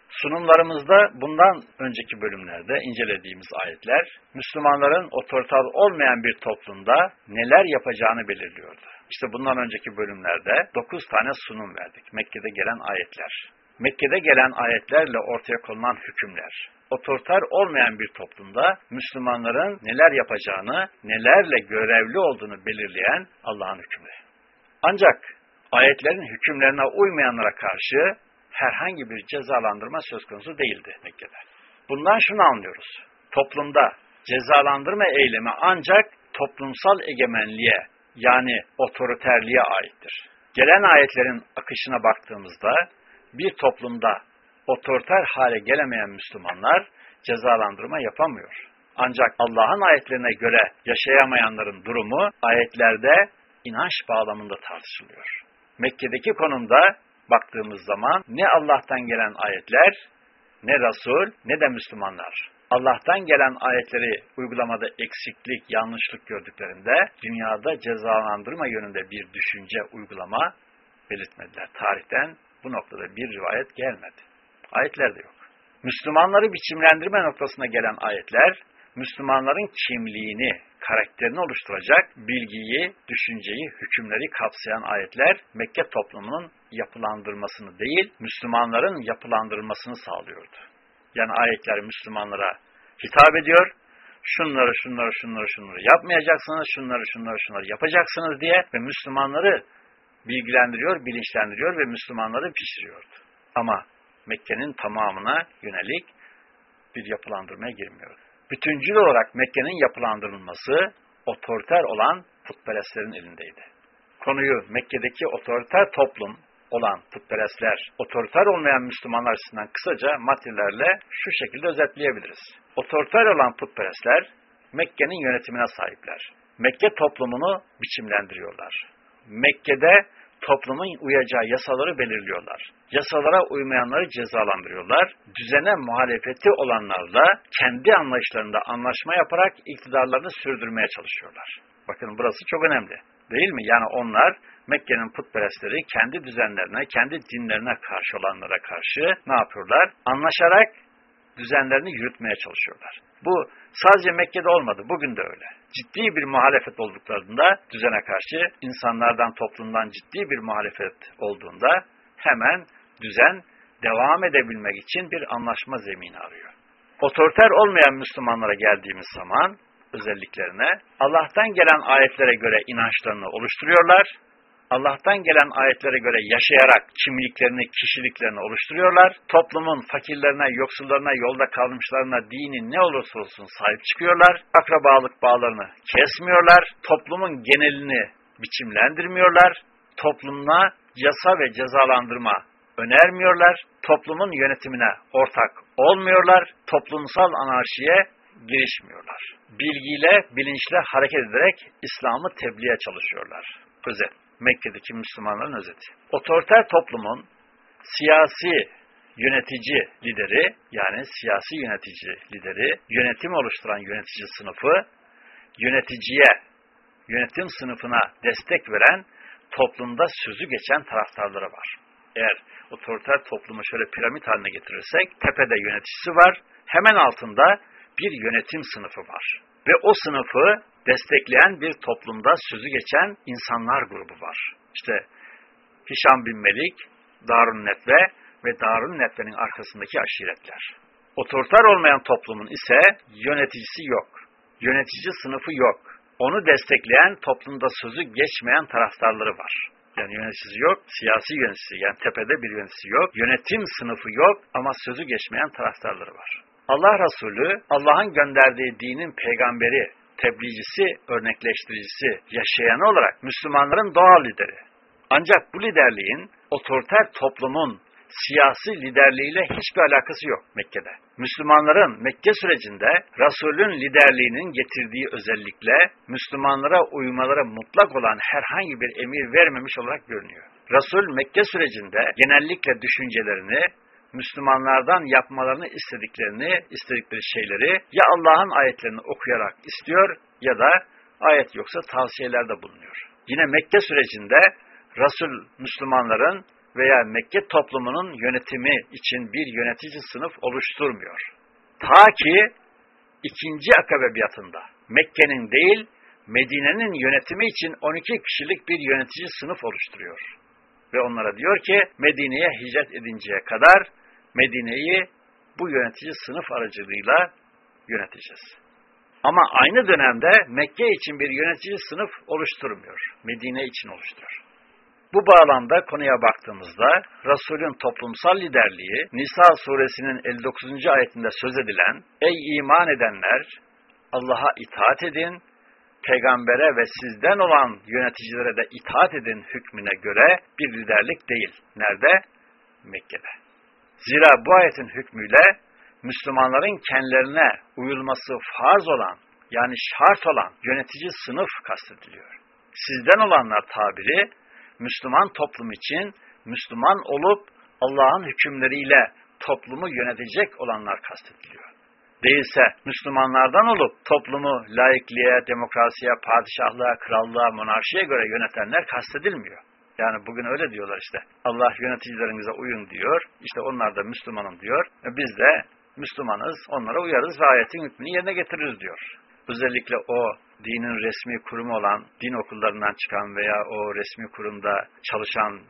Sunumlarımızda bundan önceki bölümlerde incelediğimiz ayetler, Müslümanların otoriter olmayan bir toplumda neler yapacağını belirliyordu. İşte bundan önceki bölümlerde 9 tane sunum verdik. Mekke'de gelen ayetler. Mekke'de gelen ayetlerle ortaya konulan hükümler. Otoriter olmayan bir toplumda Müslümanların neler yapacağını, nelerle görevli olduğunu belirleyen Allah'ın hükümleri. Ancak ayetlerin hükümlerine uymayanlara karşı herhangi bir cezalandırma söz konusu değildi Mekke'de. Bundan şunu anlıyoruz. Toplumda cezalandırma eylemi ancak toplumsal egemenliğe yani otoriterliğe aittir. Gelen ayetlerin akışına baktığımızda bir toplumda otoriter hale gelemeyen Müslümanlar cezalandırma yapamıyor. Ancak Allah'ın ayetlerine göre yaşayamayanların durumu ayetlerde inanç bağlamında tartışılıyor. Mekke'deki konumda baktığımız zaman ne Allah'tan gelen ayetler, ne Resul, ne de Müslümanlar. Allah'tan gelen ayetleri uygulamada eksiklik, yanlışlık gördüklerinde dünyada cezalandırma yönünde bir düşünce, uygulama belirtmediler. Tarihten bu noktada bir rivayet gelmedi. Ayetler de yok. Müslümanları biçimlendirme noktasına gelen ayetler, Müslümanların kimliğini, karakterini oluşturacak bilgiyi, düşünceyi, hükümleri kapsayan ayetler Mekke toplumunun yapılandırmasını değil, Müslümanların yapılandırmasını sağlıyordu. Yani ayetler Müslümanlara hitap ediyor, şunları, şunları, şunları, şunları yapmayacaksınız, şunları, şunları, şunları yapacaksınız diye ve Müslümanları bilgilendiriyor, bilinçlendiriyor ve Müslümanları pişiriyordu. Ama Mekke'nin tamamına yönelik bir yapılandırmaya girmiyordu. Bütüncül olarak Mekke'nin yapılandırılması otoriter olan putperestlerin elindeydi. Konuyu Mekke'deki otoriter toplum olan putperestler, otoriter olmayan Müslümanlar açısından kısaca maddelerle şu şekilde özetleyebiliriz. Otoriter olan putperestler Mekke'nin yönetimine sahipler. Mekke toplumunu biçimlendiriyorlar. Mekke'de toplumun uyacağı yasaları belirliyorlar. Yasalara uymayanları cezalandırıyorlar. Düzene muhalefeti olanlarla kendi anlayışlarında anlaşma yaparak iktidarlarını sürdürmeye çalışıyorlar. Bakın burası çok önemli. Değil mi? Yani onlar Mekke'nin putperestleri kendi düzenlerine, kendi dinlerine karşı olanlara karşı ne yapıyorlar? Anlaşarak düzenlerini yürütmeye çalışıyorlar. Bu sadece Mekke'de olmadı, bugün de öyle. Ciddi bir muhalefet olduklarında düzene karşı insanlardan, toplumdan ciddi bir muhalefet olduğunda hemen düzen devam edebilmek için bir anlaşma zemini arıyor. Otoriter olmayan Müslümanlara geldiğimiz zaman özelliklerine Allah'tan gelen ayetlere göre inançlarını oluşturuyorlar. Allah'tan gelen ayetlere göre yaşayarak kimliklerini, kişiliklerini oluşturuyorlar. Toplumun fakirlerine, yoksullarına, yolda kalmışlarına dini ne olursa olsun sahip çıkıyorlar. Akrabalık bağlarını kesmiyorlar. Toplumun genelini biçimlendirmiyorlar. Toplumuna yasa ve cezalandırma önermiyorlar. Toplumun yönetimine ortak olmuyorlar. Toplumsal anarşiye girişmiyorlar. Bilgiyle, bilinçle hareket ederek İslam'ı tebliğe çalışıyorlar. Özet. Mekke'deki Müslümanların özeti. Otoriter toplumun siyasi yönetici lideri, yani siyasi yönetici lideri, yönetim oluşturan yönetici sınıfı, yöneticiye, yönetim sınıfına destek veren toplumda sözü geçen taraftarları var. Eğer otoriter toplumu şöyle piramit haline getirirsek, tepede yöneticisi var, hemen altında bir yönetim sınıfı var. Ve o sınıfı destekleyen bir toplumda sözü geçen insanlar grubu var. İşte Hişam bin Melik, Darun Netve ve Darun Netve'nin arkasındaki aşiretler. Otoriter olmayan toplumun ise yöneticisi yok. Yönetici sınıfı yok. Onu destekleyen toplumda sözü geçmeyen taraftarları var. Yani yöneticisi yok, siyasi yöneticisi yani tepede bir yöneticisi yok, yönetim sınıfı yok ama sözü geçmeyen taraftarları var. Allah Resulü, Allah'ın gönderdiği dinin peygamberi, tebliğcisi, örnekleştiricisi, yaşayanı olarak Müslümanların doğal lideri. Ancak bu liderliğin otoriter toplumun siyasi liderliğiyle hiçbir alakası yok Mekke'de. Müslümanların Mekke sürecinde Resulün liderliğinin getirdiği özellikle Müslümanlara uymaları mutlak olan herhangi bir emir vermemiş olarak görünüyor. Resul Mekke sürecinde genellikle düşüncelerini, Müslümanlardan yapmalarını istediklerini, istedikleri şeyleri ya Allah'ın ayetlerini okuyarak istiyor ya da ayet yoksa tavsiyelerde bulunuyor. Yine Mekke sürecinde Resul Müslümanların veya Mekke toplumunun yönetimi için bir yönetici sınıf oluşturmuyor. Ta ki ikinci akabe biatında Mekke'nin değil Medine'nin yönetimi için 12 kişilik bir yönetici sınıf oluşturuyor. Ve onlara diyor ki Medine'ye hicret edinceye kadar Medine'yi bu yönetici sınıf aracılığıyla yöneteceğiz. Ama aynı dönemde Mekke için bir yönetici sınıf oluşturmuyor. Medine için oluşturuyor. Bu bağlamda konuya baktığımızda Resulün toplumsal liderliği Nisa suresinin 59. ayetinde söz edilen Ey iman edenler Allah'a itaat edin, peygambere ve sizden olan yöneticilere de itaat edin hükmüne göre bir liderlik değil. Nerede? Mekke'de. Zira bu ayetin hükmüyle Müslümanların kendilerine uyulması farz olan yani şart olan yönetici sınıf kastediliyor. Sizden olanlar tabiri Müslüman toplum için Müslüman olup Allah'ın hükümleriyle toplumu yönetecek olanlar kastediliyor. Değilse Müslümanlardan olup toplumu laikliğe, demokrasiye, padişahlığa, krallığa, monarşiye göre yönetenler kastedilmiyor. Yani bugün öyle diyorlar işte. Allah yöneticilerinize uyun diyor. İşte onlar da Müslümanım diyor. E biz de Müslümanız, onlara uyarız ve ayetin hükmünü yerine getiririz diyor. Özellikle o dinin resmi kurumu olan din okullarından çıkan veya o resmi kurumda çalışan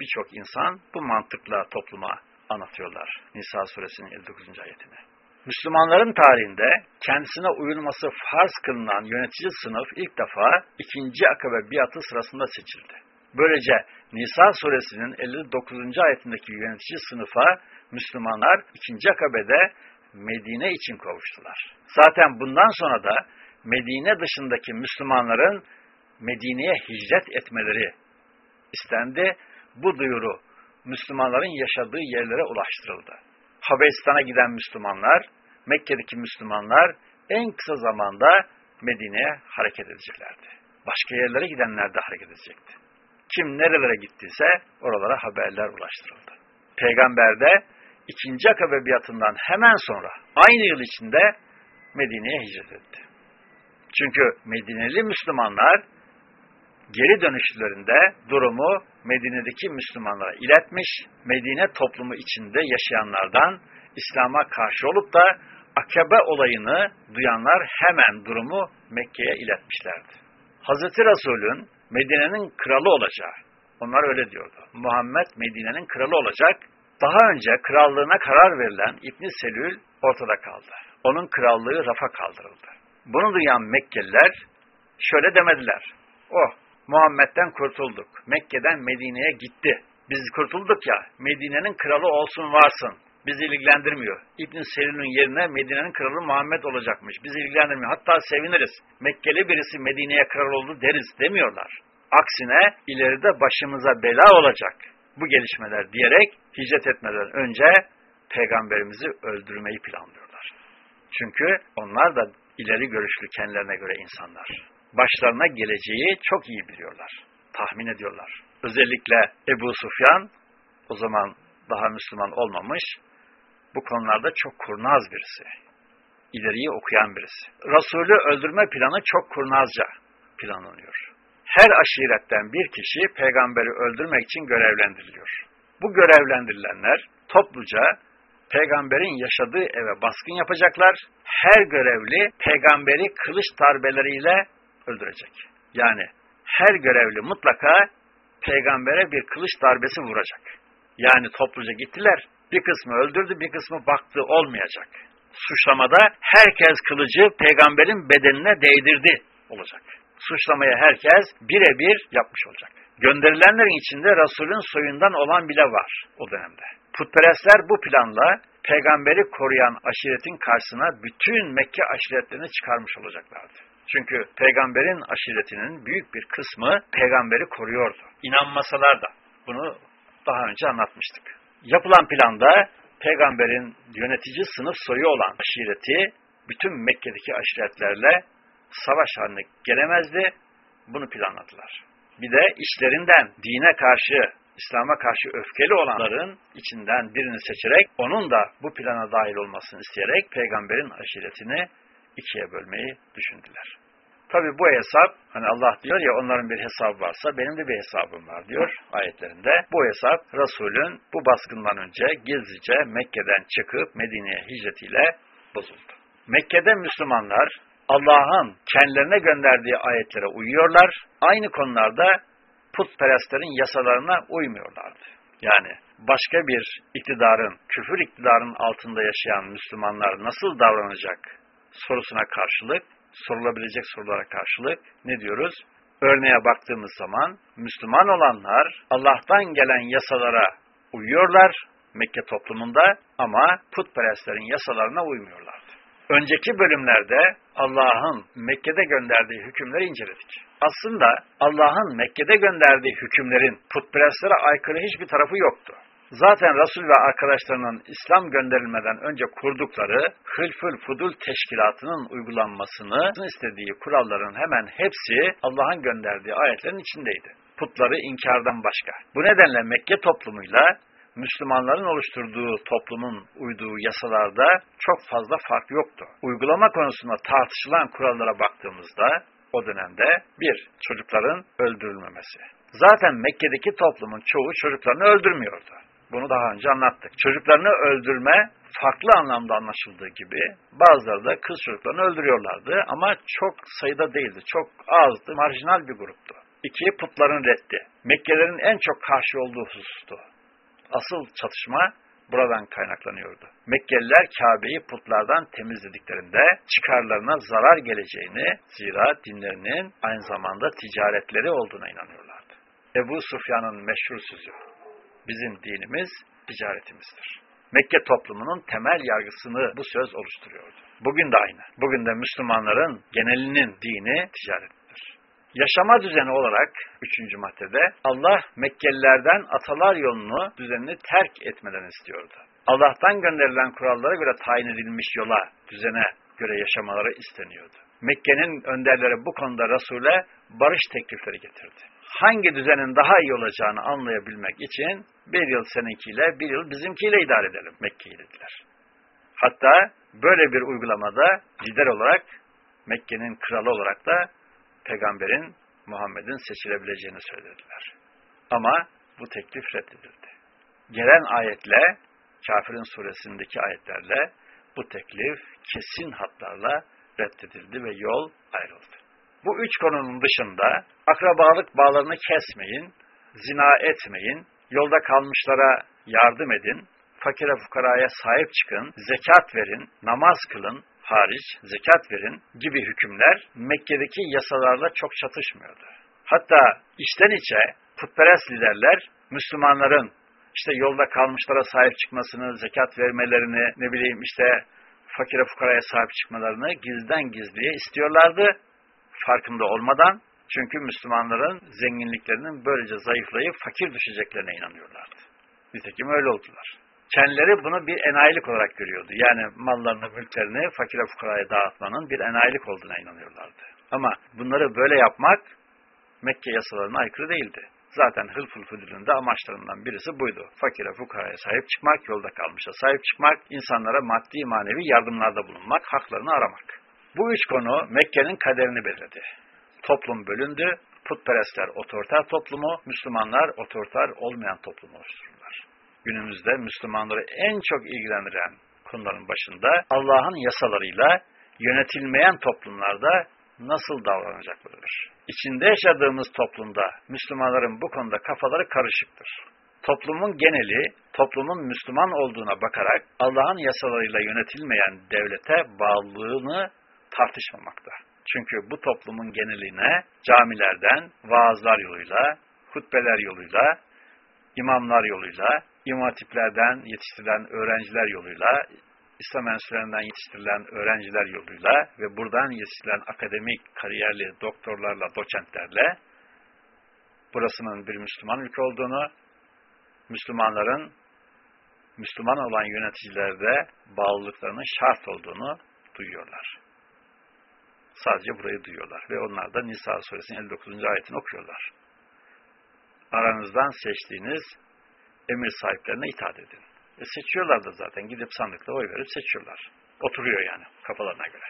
birçok insan bu mantıkla topluma anlatıyorlar. Nisa suresinin 59. ayetini. Müslümanların tarihinde kendisine uyulması farz kılınan yönetici sınıf ilk defa ikinci akabe biatı sırasında seçildi. Böylece Nisa suresinin 59. ayetindeki yönetici sınıfa Müslümanlar ikinci akabede Medine için kavuştular. Zaten bundan sonra da Medine dışındaki Müslümanların Medine'ye hicret etmeleri istendi. Bu duyuru Müslümanların yaşadığı yerlere ulaştırıldı. Habeşistan'a giden Müslümanlar, Mekke'deki Müslümanlar en kısa zamanda Medine'ye hareket edeceklerdi. Başka yerlere gidenler de hareket edecekti. Kim nerelere gittiyse oralara haberler ulaştırıldı. Peygamber de ikinci akabe biatından hemen sonra aynı yıl içinde Medine'ye hicret etti. Çünkü Medineli Müslümanlar geri dönüşlerinde durumu Medine'deki Müslümanlara iletmiş, Medine toplumu içinde yaşayanlardan İslam'a karşı olup da Akabe olayını duyanlar hemen durumu Mekke'ye iletmişlerdi. Hazreti Resul'ün Medine'nin kralı olacağı, onlar öyle diyordu. Muhammed Medine'nin kralı olacak Daha önce krallığına karar verilen İbn Selül ortada kaldı. Onun krallığı rafa kaldırıldı. Bunu duyan Mekkeliler şöyle demediler. Oh Muhammed'den kurtulduk. Mekke'den Medine'ye gitti. Biz kurtulduk ya Medine'nin kralı olsun varsın. Bizi ilgilendirmiyor. İbn Selül'ün yerine Medine'nin kralı Muhammed olacakmış. Bizi ilgilendirmiyor. Hatta seviniriz. Mekkeli birisi Medine'ye kral oldu deriz demiyorlar. Aksine ileride başımıza bela olacak bu gelişmeler diyerek hicret etmeden önce peygamberimizi öldürmeyi planlıyorlar. Çünkü onlar da ileri görüşlü kendilerine göre insanlar. Başlarına geleceği çok iyi biliyorlar. Tahmin ediyorlar. Özellikle Ebu Sufyan o zaman daha Müslüman olmamış bu konularda çok kurnaz birisi. İleriyi okuyan birisi. Resulü öldürme planı çok kurnazca planlanıyor. Her aşiretten bir kişi peygamberi öldürmek için görevlendiriliyor. Bu görevlendirilenler topluca peygamberin yaşadığı eve baskın yapacaklar. Her görevli peygamberi kılıç darbeleriyle öldürecek. Yani her görevli mutlaka peygambere bir kılıç darbesi vuracak. Yani topluca gittiler. Bir kısmı öldürdü, bir kısmı baktı olmayacak. Suçlamada herkes kılıcı peygamberin bedenine değdirdi olacak. Suçlamaya herkes birebir yapmış olacak. Gönderilenlerin içinde Resul'ün soyundan olan bile var o dönemde. Putperestler bu planla peygamberi koruyan aşiretin karşısına bütün Mekke aşiretlerini çıkarmış olacaklardı. Çünkü peygamberin aşiretinin büyük bir kısmı peygamberi koruyordu. İnanmasalar da. Bunu daha önce anlatmıştık. Yapılan planda peygamberin yönetici sınıf soyu olan aşireti bütün Mekke'deki aşiretlerle savaş haline gelemezdi. Bunu planladılar. Bir de işlerinden dine karşı, İslam'a karşı öfkeli olanların içinden birini seçerek onun da bu plana dahil olmasını isteyerek peygamberin aşiretini ikiye bölmeyi düşündüler. Tabi bu hesap, hani Allah diyor ya onların bir hesabı varsa benim de bir hesabım var diyor ayetlerinde. Bu hesap Resul'ün bu baskından önce gizlice Mekke'den çıkıp Medine'ye hicretiyle bozuldu. Mekke'de Müslümanlar Allah'ın kendilerine gönderdiği ayetlere uyuyorlar. Aynı konularda putperestlerin yasalarına uymuyorlardı. Yani başka bir iktidarın, küfür iktidarının altında yaşayan Müslümanlar nasıl davranacak sorusuna karşılık, sorulabilecek sorulara karşılık ne diyoruz? Örneğe baktığımız zaman Müslüman olanlar Allah'tan gelen yasalara uyuyorlar Mekke toplumunda ama putperestlerin yasalarına uymuyorlardı. Önceki bölümlerde Allah'ın Mekke'de gönderdiği hükümleri inceledik. Aslında Allah'ın Mekke'de gönderdiği hükümlerin putperestlere aykırı hiçbir tarafı yoktu. Zaten Resul ve arkadaşlarının İslam gönderilmeden önce kurdukları Hılfül Fudul Teşkilatı'nın uygulanmasını istediği kuralların hemen hepsi Allah'ın gönderdiği ayetlerin içindeydi. Putları inkardan başka. Bu nedenle Mekke toplumuyla Müslümanların oluşturduğu toplumun uyduğu yasalarda çok fazla fark yoktu. Uygulama konusunda tartışılan kurallara baktığımızda o dönemde bir, çocukların öldürülmemesi. Zaten Mekke'deki toplumun çoğu çocuklarını öldürmüyordu. Bunu daha önce anlattık. Çocuklarını öldürme farklı anlamda anlaşıldığı gibi bazıları da kız çocuklarını öldürüyorlardı ama çok sayıda değildi. Çok azdı, marjinal bir gruptu. İki, putların reddi. Mekkelerin en çok karşı olduğu husustu. Asıl çatışma buradan kaynaklanıyordu. Mekkeliler Kabe'yi putlardan temizlediklerinde çıkarlarına zarar geleceğini, zira dinlerinin aynı zamanda ticaretleri olduğuna inanıyorlardı. Ebu Sufyan'ın meşhur sözü, bizim dinimiz ticaretimizdir. Mekke toplumunun temel yargısını bu söz oluşturuyordu. Bugün de aynı. Bugün de Müslümanların genelinin dini ticarettir. Yaşama düzeni olarak üçüncü maddede Allah Mekkelilerden atalar yolunu, düzenini terk etmeden istiyordu. Allah'tan gönderilen kurallara göre tayin edilmiş yola, düzene göre yaşamaları isteniyordu. Mekke'nin önderleri bu konuda Resul'e barış teklifleri getirdi. Hangi düzenin daha iyi olacağını anlayabilmek için bir yıl seninkiyle, bir yıl bizimkiyle idare edelim Mekke'yi dediler. Hatta böyle bir uygulamada lider olarak Mekke'nin kralı olarak da peygamberin Muhammed'in seçilebileceğini söylediler. Ama bu teklif reddedildi. Gelen ayetle, Kafirin suresindeki ayetlerle bu teklif kesin hatlarla reddedildi ve yol ayrıldı. Bu üç konunun dışında akrabalık bağlarını kesmeyin, zina etmeyin, yolda kalmışlara yardım edin, fakire fukaraya sahip çıkın, zekat verin, namaz kılın, hariç zekat verin gibi hükümler Mekke'deki yasalarla çok çatışmıyordu. Hatta içten içe putperest liderler Müslümanların işte yolda kalmışlara sahip çıkmasını, zekat vermelerini, ne bileyim işte fakire fukaraya sahip çıkmalarını gizden gizliye istiyorlardı. Farkında olmadan çünkü Müslümanların zenginliklerinin böylece zayıflayıp fakir düşeceklerine inanıyorlardı. Nitekim öyle oldular. Kendileri bunu bir enayilik olarak görüyordu. Yani mallarını, mülklerini fakire fukaraya dağıtmanın bir enayilik olduğuna inanıyorlardı. Ama bunları böyle yapmak Mekke yasalarına aykırı değildi. Zaten Hılful Fudül'ün de amaçlarından birisi buydu. Fakire fukaraya sahip çıkmak, yolda kalmışa sahip çıkmak, insanlara maddi manevi yardımlarda bulunmak, haklarını aramak. Bu üç konu Mekke'nin kaderini belirledi. Toplum bölündü, putperestler otoriter toplumu, Müslümanlar otoriter olmayan toplumu oluştururlar. Günümüzde Müslümanları en çok ilgilendiren konuların başında Allah'ın yasalarıyla yönetilmeyen toplumlarda nasıl davranacaklarıdır. İçinde yaşadığımız toplumda Müslümanların bu konuda kafaları karışıktır. Toplumun geneli, toplumun Müslüman olduğuna bakarak Allah'ın yasalarıyla yönetilmeyen devlete bağlılığını tartışmamakta. Çünkü bu toplumun geneline camilerden, vaazlar yoluyla, hutbeler yoluyla, imamlar yoluyla, imam yetiştirilen öğrenciler yoluyla, İslam enstitülerinden yetiştirilen öğrenciler yoluyla ve buradan yetiştirilen akademik kariyerli doktorlarla, doçentlerle burasının bir Müslüman ülke olduğunu, Müslümanların Müslüman olan yöneticilerde bağlılıklarının şart olduğunu duyuyorlar. Sadece burayı duyuyorlar ve onlar da Nisa suresinin 59. ayetini okuyorlar. Aranızdan seçtiğiniz emir sahiplerine itaat edin. E seçiyorlar da zaten. Gidip sandıkta oy verip seçiyorlar. Oturuyor yani kafalarına göre.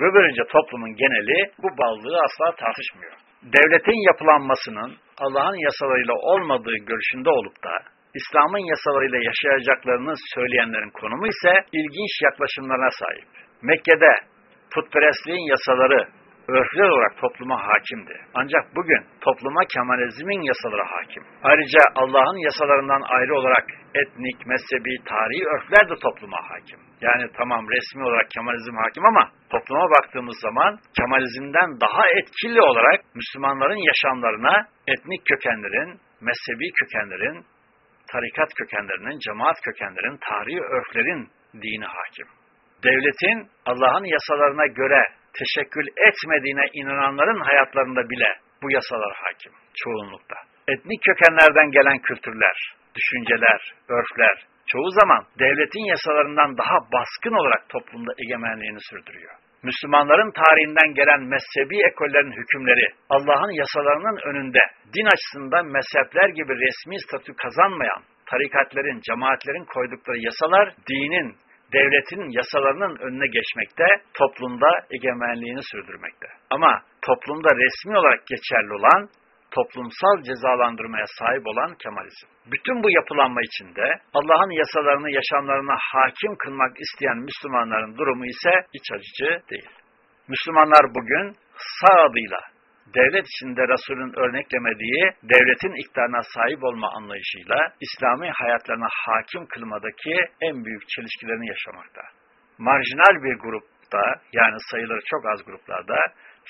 Ve böylece toplumun geneli bu bağlılığı asla tartışmıyor. Devletin yapılanmasının Allah'ın yasalarıyla olmadığı görüşünde olup da İslam'ın yasalarıyla yaşayacaklarını söyleyenlerin konumu ise ilginç yaklaşımlarına sahip. Mekke'de putperestliğin yasaları örfler olarak topluma hakimdi. Ancak bugün topluma Kemalizmin yasaları hakim. Ayrıca Allah'ın yasalarından ayrı olarak etnik, mezhebi, tarihi örfler de topluma hakim. Yani tamam resmi olarak Kemalizm hakim ama topluma baktığımız zaman Kemalizmden daha etkili olarak Müslümanların yaşamlarına etnik kökenlerin, mezhebi kökenlerin, tarikat kökenlerinin, cemaat kökenlerin, tarihi örflerin dini hakim. Devletin Allah'ın yasalarına göre teşekkül etmediğine inananların hayatlarında bile bu yasalar hakim çoğunlukta. Etnik kökenlerden gelen kültürler, düşünceler, örfler çoğu zaman devletin yasalarından daha baskın olarak toplumda egemenliğini sürdürüyor. Müslümanların tarihinden gelen mezhebi ekollerin hükümleri Allah'ın yasalarının önünde din açısından mezhepler gibi resmi statü kazanmayan tarikatlerin, cemaatlerin koydukları yasalar dinin devletin yasalarının önüne geçmekte, toplumda egemenliğini sürdürmekte. Ama toplumda resmi olarak geçerli olan, toplumsal cezalandırmaya sahip olan Kemalizm. Bütün bu yapılanma içinde Allah'ın yasalarını yaşamlarına hakim kılmak isteyen Müslümanların durumu ise iç acıcı değil. Müslümanlar bugün sağ adıyla devlet içinde Resul'ün örneklemediği devletin iktidarına sahip olma anlayışıyla İslami hayatlarına hakim kılmadaki en büyük çelişkilerini yaşamakta. Marjinal bir grupta yani sayıları çok az gruplarda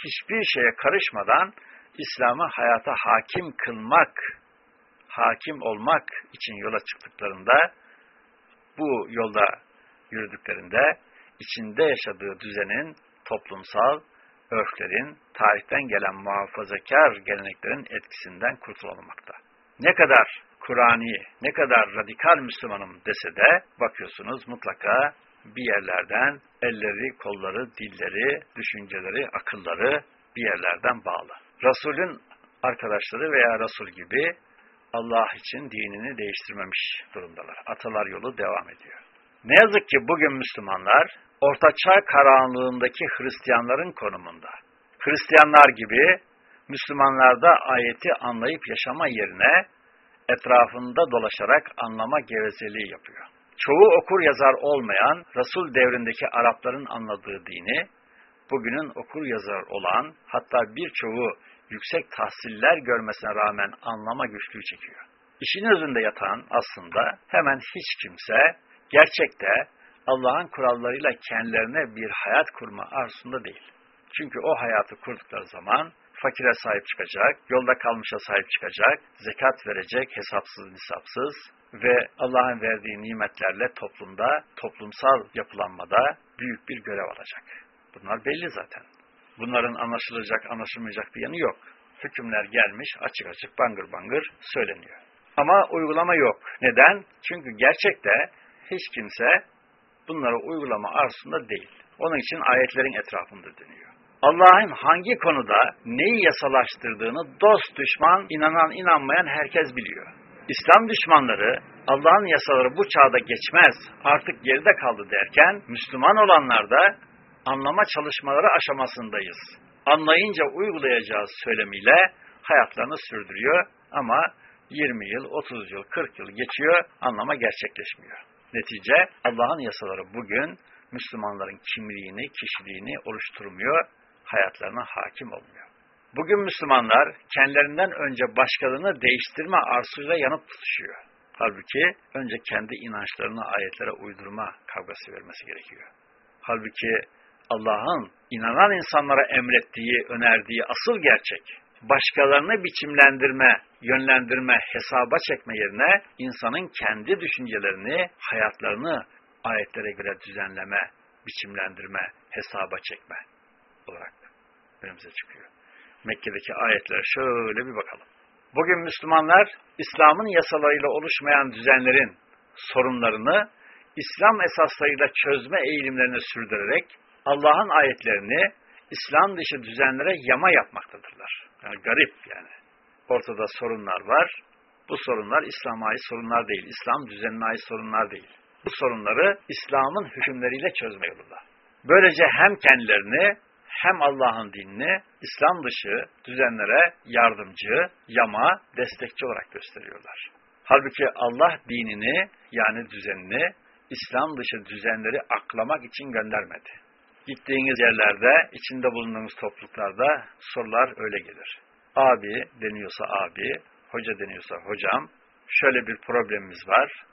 hiçbir şeye karışmadan İslam'ı hayata hakim kılmak, hakim olmak için yola çıktıklarında bu yolda yürüdüklerinde içinde yaşadığı düzenin toplumsal, örflerin, tarihten gelen muhafazakar geleneklerin etkisinden kurtulamamakta. Ne kadar Kur'an'i, ne kadar radikal Müslümanım dese de bakıyorsunuz mutlaka bir yerlerden elleri, kolları, dilleri, düşünceleri, akılları bir yerlerden bağlı. Resulün arkadaşları veya Resul gibi Allah için dinini değiştirmemiş durumdalar. Atalar yolu devam ediyor. Ne yazık ki bugün Müslümanlar Ortaçağ karanlığındaki Hristiyanların konumunda. Hristiyanlar gibi Müslümanlar da ayeti anlayıp yaşama yerine etrafında dolaşarak anlama gevezeliği yapıyor. Çoğu okur yazar olmayan Resul devrindeki Arapların anladığı dini, bugünün okur yazar olan hatta birçoğu yüksek tahsiller görmesine rağmen anlama güçlüğü çekiyor. İşin özünde yatan aslında hemen hiç kimse gerçekte Allah'ın kurallarıyla kendilerine bir hayat kurma arzusunda değil. Çünkü o hayatı kurdukları zaman fakire sahip çıkacak, yolda kalmışa sahip çıkacak, zekat verecek hesapsız nisapsız ve Allah'ın verdiği nimetlerle toplumda, toplumsal yapılanmada büyük bir görev alacak. Bunlar belli zaten. Bunların anlaşılacak, anlaşılmayacak bir yanı yok. Hükümler gelmiş, açık açık, bangır bangır söyleniyor. Ama uygulama yok. Neden? Çünkü gerçekte hiç kimse bunları uygulama arzusunda değil. Onun için ayetlerin etrafında dönüyor. Allah'ın hangi konuda neyi yasalaştırdığını dost düşman, inanan inanmayan herkes biliyor. İslam düşmanları Allah'ın yasaları bu çağda geçmez, artık geride kaldı derken Müslüman olanlar da anlama çalışmaları aşamasındayız. Anlayınca uygulayacağız söylemiyle hayatlarını sürdürüyor ama 20 yıl, 30 yıl, 40 yıl geçiyor, anlama gerçekleşmiyor. Netice Allah'ın yasaları bugün Müslümanların kimliğini, kişiliğini oluşturmuyor, hayatlarına hakim olmuyor. Bugün Müslümanlar kendilerinden önce başkalarını değiştirme arzusuyla yanıp tutuşuyor. Halbuki önce kendi inançlarını ayetlere uydurma kavgası vermesi gerekiyor. Halbuki Allah'ın inanan insanlara emrettiği, önerdiği asıl gerçek, başkalarını biçimlendirme, yönlendirme, hesaba çekme yerine insanın kendi düşüncelerini, hayatlarını ayetlere göre düzenleme, biçimlendirme, hesaba çekme olarak önümüze çıkıyor. Mekke'deki ayetlere şöyle bir bakalım. Bugün Müslümanlar İslam'ın yasalarıyla oluşmayan düzenlerin sorunlarını İslam esaslarıyla çözme eğilimlerini sürdürerek Allah'ın ayetlerini İslam dışı düzenlere yama yapmaktadırlar. Yani garip yani. Ortada sorunlar var. Bu sorunlar İslam'a ait sorunlar değil. İslam düzenine ait sorunlar değil. Bu sorunları İslam'ın hükümleriyle çözme yolunda. Böylece hem kendilerini hem Allah'ın dinini İslam dışı düzenlere yardımcı, yama, destekçi olarak gösteriyorlar. Halbuki Allah dinini yani düzenini İslam dışı düzenleri aklamak için göndermedi. Gittiğiniz yerlerde, içinde bulunduğunuz topluluklarda sorular öyle gelir. Abi deniyorsa abi, hoca deniyorsa hocam, şöyle bir problemimiz var.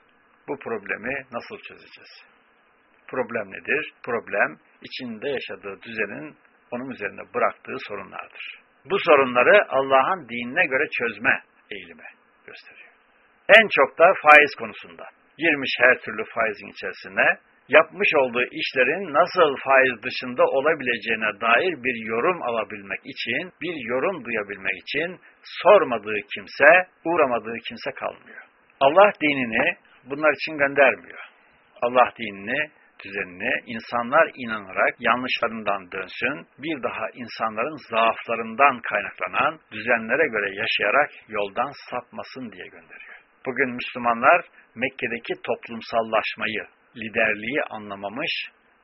Bu problemi nasıl çözeceğiz? Problem nedir? Problem içinde yaşadığı düzenin onun üzerine bıraktığı sorunlardır. Bu sorunları Allah'ın dinine göre çözme eğilimi gösteriyor. En çok da faiz konusunda. Girmiş her türlü faizin içerisine, yapmış olduğu işlerin nasıl faiz dışında olabileceğine dair bir yorum alabilmek için, bir yorum duyabilmek için sormadığı kimse, uğramadığı kimse kalmıyor. Allah dinini bunlar için göndermiyor. Allah dinini düzenine insanlar inanarak yanlışlarından dönsün, bir daha insanların zaaflarından kaynaklanan düzenlere göre yaşayarak yoldan sapmasın diye gönderiyor. Bugün Müslümanlar Mekke'deki toplumsallaşmayı, liderliği anlamamış,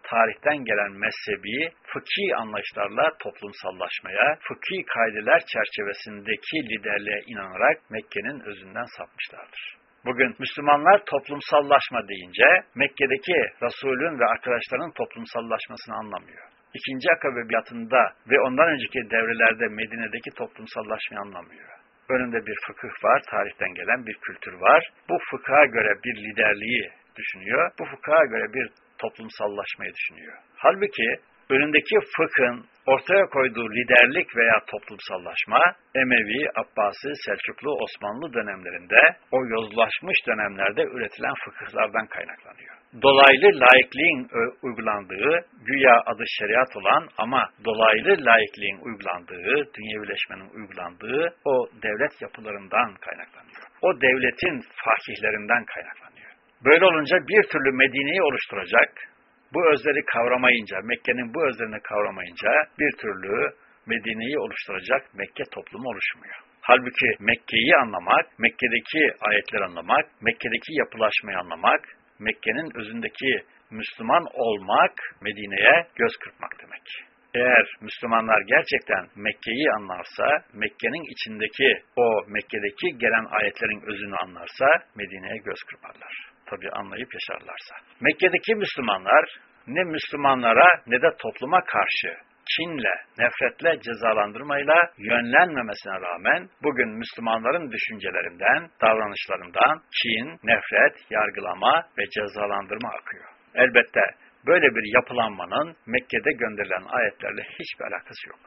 tarihten gelen mezhebi, fıkhi anlayışlarla toplumsallaşmaya, fıkhi kaideler çerçevesindeki liderliğe inanarak Mekke'nin özünden sapmışlardır. Bugün Müslümanlar toplumsallaşma deyince Mekke'deki Resulün ve arkadaşlarının toplumsallaşmasını anlamıyor. İkinci akabe biatında ve ondan önceki devrelerde Medine'deki toplumsallaşmayı anlamıyor. Önünde bir fıkıh var, tarihten gelen bir kültür var. Bu fıkha göre bir liderliği düşünüyor, bu fıkha göre bir toplumsallaşmayı düşünüyor. Halbuki önündeki fıkhın ortaya koyduğu liderlik veya toplumsallaşma Emevi, Abbasi, Selçuklu, Osmanlı dönemlerinde o yozlaşmış dönemlerde üretilen fıkıhlardan kaynaklanıyor. Dolaylı laikliğin uygulandığı, güya adı şeriat olan ama dolaylı laikliğin uygulandığı, dünyevileşmenin uygulandığı o devlet yapılarından kaynaklanıyor. O devletin fakihlerinden kaynaklanıyor. Böyle olunca bir türlü Medine'yi oluşturacak, bu özleri kavramayınca, Mekke'nin bu özlerini kavramayınca bir türlü Medine'yi oluşturacak Mekke toplumu oluşmuyor. Halbuki Mekke'yi anlamak, Mekke'deki ayetleri anlamak, Mekke'deki yapılaşmayı anlamak, Mekke'nin özündeki Müslüman olmak, Medine'ye göz kırpmak demek. Eğer Müslümanlar gerçekten Mekke'yi anlarsa, Mekke'nin içindeki o Mekke'deki gelen ayetlerin özünü anlarsa Medine'ye göz kırparlar. Tabi anlayıp yaşarlarsa. Mekke'deki Müslümanlar ne Müslümanlara ne de topluma karşı kinle, nefretle, cezalandırmayla yönlenmemesine rağmen bugün Müslümanların düşüncelerinden, davranışlarından kin, nefret, yargılama ve cezalandırma akıyor. Elbette böyle bir yapılanmanın Mekke'de gönderilen ayetlerle hiçbir alakası yok.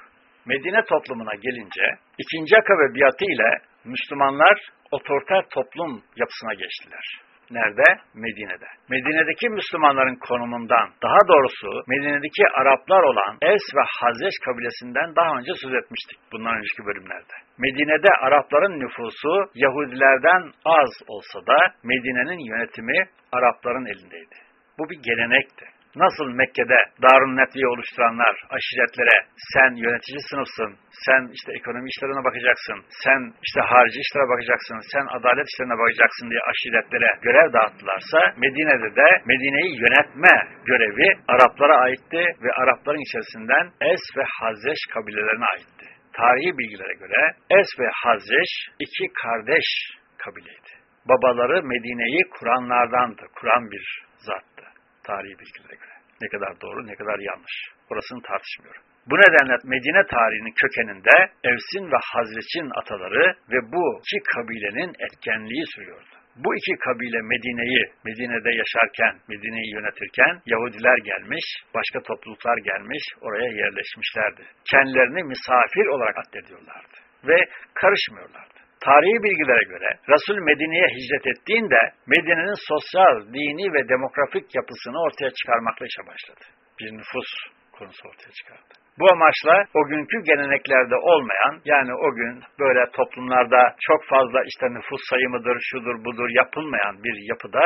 Medine toplumuna gelince ikinci akabe biatı ile Müslümanlar otoriter toplum yapısına geçtiler. Nerede? Medine'de. Medine'deki Müslümanların konumundan, daha doğrusu Medine'deki Araplar olan Es ve Hazreç kabilesinden daha önce söz etmiştik bundan önceki bölümlerde. Medine'de Arapların nüfusu Yahudilerden az olsa da Medine'nin yönetimi Arapların elindeydi. Bu bir gelenekti. Nasıl Mekke'de Darun Netvi'yi oluşturanlar aşiretlere sen yönetici sınıfsın, sen işte ekonomi işlerine bakacaksın, sen işte harici işlere bakacaksın, sen adalet işlerine bakacaksın diye aşiretlere görev dağıttılarsa Medine'de de Medine'yi yönetme görevi Araplara aitti ve Arapların içerisinden Es ve Hazreç kabilelerine aitti. Tarihi bilgilere göre Es ve Hazreç iki kardeş kabileydi. Babaları Medine'yi kuranlardandı, kuran bir zattı tarihi bilgilere göre. Ne kadar doğru, ne kadar yanlış. Orasını tartışmıyorum. Bu nedenle Medine tarihinin kökeninde Evs'in ve Hazreç'in ataları ve bu iki kabilenin etkenliği sürüyordu. Bu iki kabile Medine'yi, Medine'de yaşarken, Medine'yi yönetirken Yahudiler gelmiş, başka topluluklar gelmiş, oraya yerleşmişlerdi. Kendilerini misafir olarak addediyorlardı ve karışmıyorlardı. Tarihi bilgilere göre Resul Medine'ye hicret ettiğinde Medine'nin sosyal, dini ve demografik yapısını ortaya çıkarmakla işe başladı. Bir nüfus konusu ortaya çıkardı. Bu amaçla o günkü geleneklerde olmayan yani o gün böyle toplumlarda çok fazla işte nüfus sayımıdır, şudur budur yapılmayan bir yapıda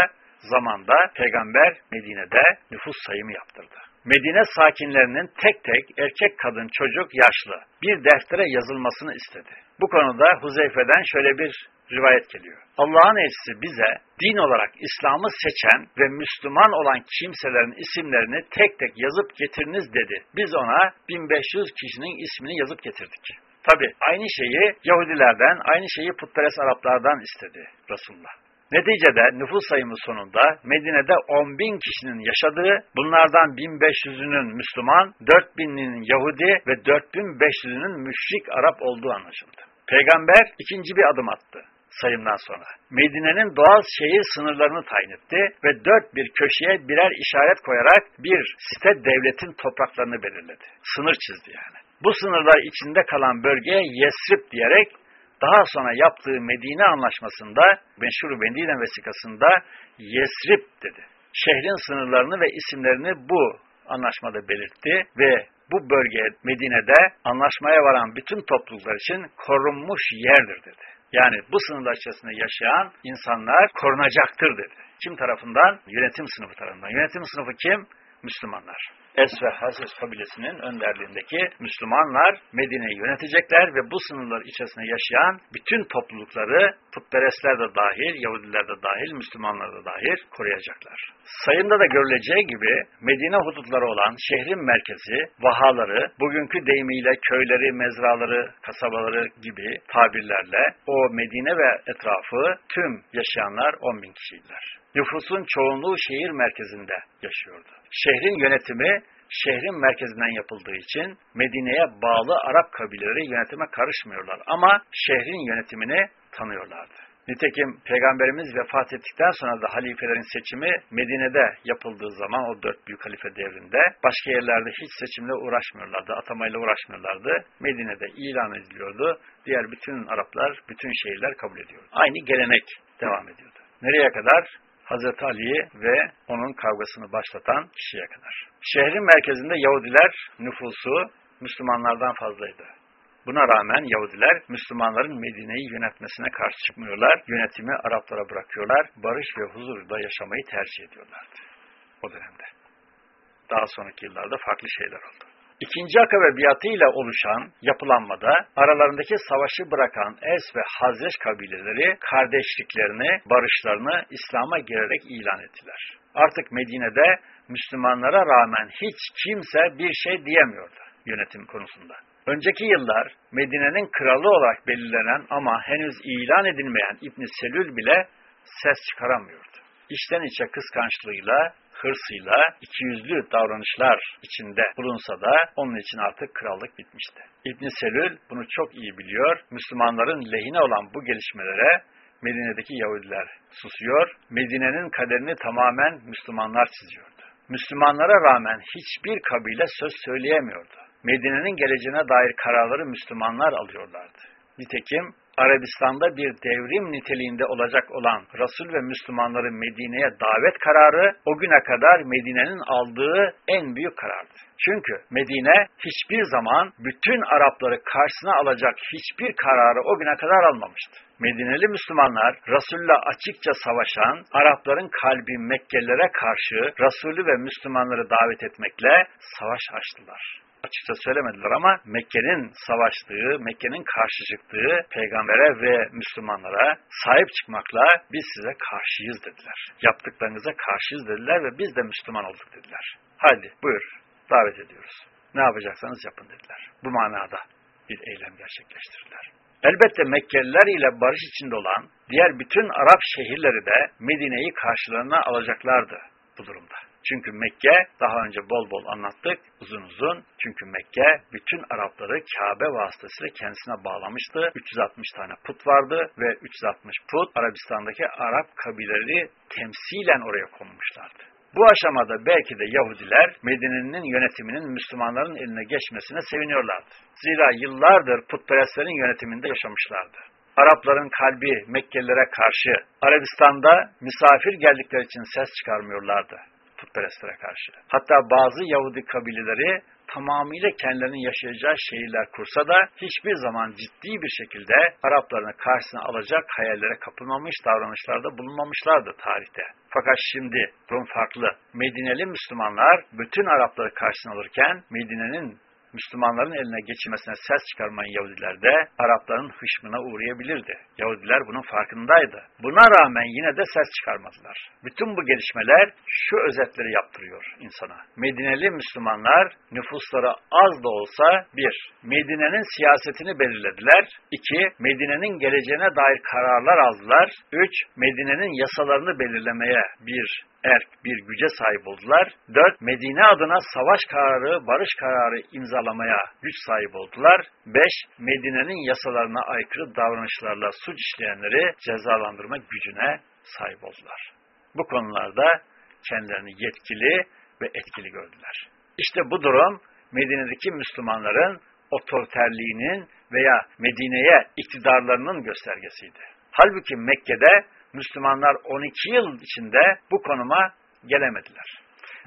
zamanda peygamber Medine'de nüfus sayımı yaptırdı. Medine sakinlerinin tek tek erkek, kadın, çocuk, yaşlı bir deftere yazılmasını istedi. Bu konuda Huzeyfe'den şöyle bir rivayet geliyor. Allah'ın elçisi bize din olarak İslam'ı seçen ve Müslüman olan kimselerin isimlerini tek tek yazıp getiriniz dedi. Biz ona 1500 kişinin ismini yazıp getirdik. Tabi aynı şeyi Yahudilerden, aynı şeyi putperest Araplardan istedi Resulullah. Neticede nüfus sayımı sonunda Medine'de 10 bin kişinin yaşadığı, bunlardan 1500'ünün Müslüman, 4000'inin Yahudi ve 4500'ünün müşrik Arap olduğu anlaşıldı. Peygamber ikinci bir adım attı sayımdan sonra. Medine'nin doğal şehir sınırlarını tayin etti ve dört bir köşeye birer işaret koyarak bir site devletin topraklarını belirledi. Sınır çizdi yani. Bu sınırlar içinde kalan bölgeye Yesrib diyerek daha sonra yaptığı Medine anlaşmasında Medine vesikasında Yesrib dedi. Şehrin sınırlarını ve isimlerini bu anlaşmada belirtti ve bu bölge Medine'de anlaşmaya varan bütün topluluklar için korunmuş yerdir dedi. Yani bu sınırlar içerisinde yaşayan insanlar korunacaktır dedi. Kim tarafından? Yönetim sınıfı tarafından. Yönetim sınıfı kim? Müslümanlar. Es ve kabilesinin önderliğindeki Müslümanlar Medine'yi yönetecekler ve bu sınırlar içerisinde yaşayan bütün toplulukları putperestler de dahil, Yahudiler de dahil, Müslümanlar da dahil koruyacaklar. Sayında da görüleceği gibi Medine hudutları olan şehrin merkezi, vahaları, bugünkü deyimiyle köyleri, mezraları, kasabaları gibi tabirlerle o Medine ve etrafı tüm yaşayanlar 10 bin kişiydiler. Nüfusun çoğunluğu şehir merkezinde yaşıyordu. Şehrin yönetimi şehrin merkezinden yapıldığı için Medine'ye bağlı Arap kabileleri yönetime karışmıyorlar ama şehrin yönetimini tanıyorlardı. Nitekim Peygamberimiz vefat ettikten sonra da halifelerin seçimi Medine'de yapıldığı zaman o dört büyük halife devrinde başka yerlerde hiç seçimle uğraşmıyorlardı, atamayla uğraşmıyorlardı. Medine'de ilan ediliyordu. Diğer bütün Araplar, bütün şehirler kabul ediyordu. Aynı gelenek devam ediyordu. Nereye kadar? Hazreti Ali'yi ve onun kavgasını başlatan kişiye kadar. Şehrin merkezinde Yahudiler nüfusu Müslümanlardan fazlaydı. Buna rağmen Yahudiler Müslümanların Medine'yi yönetmesine karşı çıkmıyorlar. Yönetimi Araplara bırakıyorlar. Barış ve huzurda yaşamayı tercih ediyorlardı o dönemde. Daha sonraki yıllarda farklı şeyler oldu. İkinci akabe biatıyla oluşan yapılanmada aralarındaki savaşı bırakan Es ve Hazreç kabileleri kardeşliklerini, barışlarını İslam'a girerek ilan ettiler. Artık Medine'de Müslümanlara rağmen hiç kimse bir şey diyemiyordu yönetim konusunda. Önceki yıllar Medine'nin kralı olarak belirlenen ama henüz ilan edilmeyen İbn Selül bile ses çıkaramıyordu. içten içe kıskançlığıyla, hırsıyla, ikiyüzlü davranışlar içinde bulunsa da onun için artık krallık bitmişti. İbn Selül bunu çok iyi biliyor. Müslümanların lehine olan bu gelişmelere Medine'deki Yahudiler susuyor. Medine'nin kaderini tamamen Müslümanlar çiziyordu. Müslümanlara rağmen hiçbir kabile söz söyleyemiyordu. Medine'nin geleceğine dair kararları Müslümanlar alıyorlardı. Nitekim Arabistan'da bir devrim niteliğinde olacak olan Resul ve Müslümanları Medine'ye davet kararı o güne kadar Medine'nin aldığı en büyük karardı. Çünkü Medine hiçbir zaman bütün Arapları karşısına alacak hiçbir kararı o güne kadar almamıştı. Medineli Müslümanlar Resul'le açıkça savaşan Arapların kalbi Mekkelilere karşı Resulü ve Müslümanları davet etmekle savaş açtılar açıkça söylemediler ama Mekke'nin savaştığı, Mekke'nin karşı çıktığı peygambere ve Müslümanlara sahip çıkmakla biz size karşıyız dediler. Yaptıklarınıza karşıyız dediler ve biz de Müslüman olduk dediler. Hadi buyur davet ediyoruz. Ne yapacaksanız yapın dediler. Bu manada bir eylem gerçekleştirdiler. Elbette Mekkeliler ile barış içinde olan diğer bütün Arap şehirleri de Medine'yi karşılarına alacaklardı bu durumda. Çünkü Mekke, daha önce bol bol anlattık, uzun uzun. Çünkü Mekke bütün Arapları Kabe vasıtasıyla kendisine bağlamıştı. 360 tane put vardı ve 360 put Arabistan'daki Arap kabileleri temsilen oraya konmuşlardı. Bu aşamada belki de Yahudiler Medine'nin yönetiminin Müslümanların eline geçmesine seviniyorlardı. Zira yıllardır putperestlerin yönetiminde yaşamışlardı. Arapların kalbi Mekkelilere karşı Arabistan'da misafir geldikleri için ses çıkarmıyorlardı putperestlere karşı. Hatta bazı Yahudi kabileleri tamamıyla kendilerinin yaşayacağı şehirler kursa da hiçbir zaman ciddi bir şekilde Araplarını karşısına alacak hayallere kapılmamış, davranışlarda bulunmamışlardı tarihte. Fakat şimdi durum farklı. Medineli Müslümanlar bütün Arapları karşısına alırken Medine'nin Müslümanların eline geçirmesine ses çıkarmayan Yahudiler de Arapların hışmına uğrayabilirdi. Yahudiler bunun farkındaydı. Buna rağmen yine de ses çıkarmadılar. Bütün bu gelişmeler şu özetleri yaptırıyor insana. Medineli Müslümanlar nüfusları az da olsa bir, Medine'nin siyasetini belirlediler. iki, Medine'nin geleceğine dair kararlar aldılar. Üç, Medine'nin yasalarını belirlemeye bir erk bir güce sahip oldular. Dört, Medine adına savaş kararı, barış kararı imzalamaya güç sahip oldular. Beş, Medine'nin yasalarına aykırı davranışlarla suç işleyenleri cezalandırma gücüne sahip oldular. Bu konularda kendilerini yetkili ve etkili gördüler. İşte bu durum Medine'deki Müslümanların otoriterliğinin veya Medine'ye iktidarlarının göstergesiydi. Halbuki Mekke'de Müslümanlar 12 yıl içinde bu konuma gelemediler.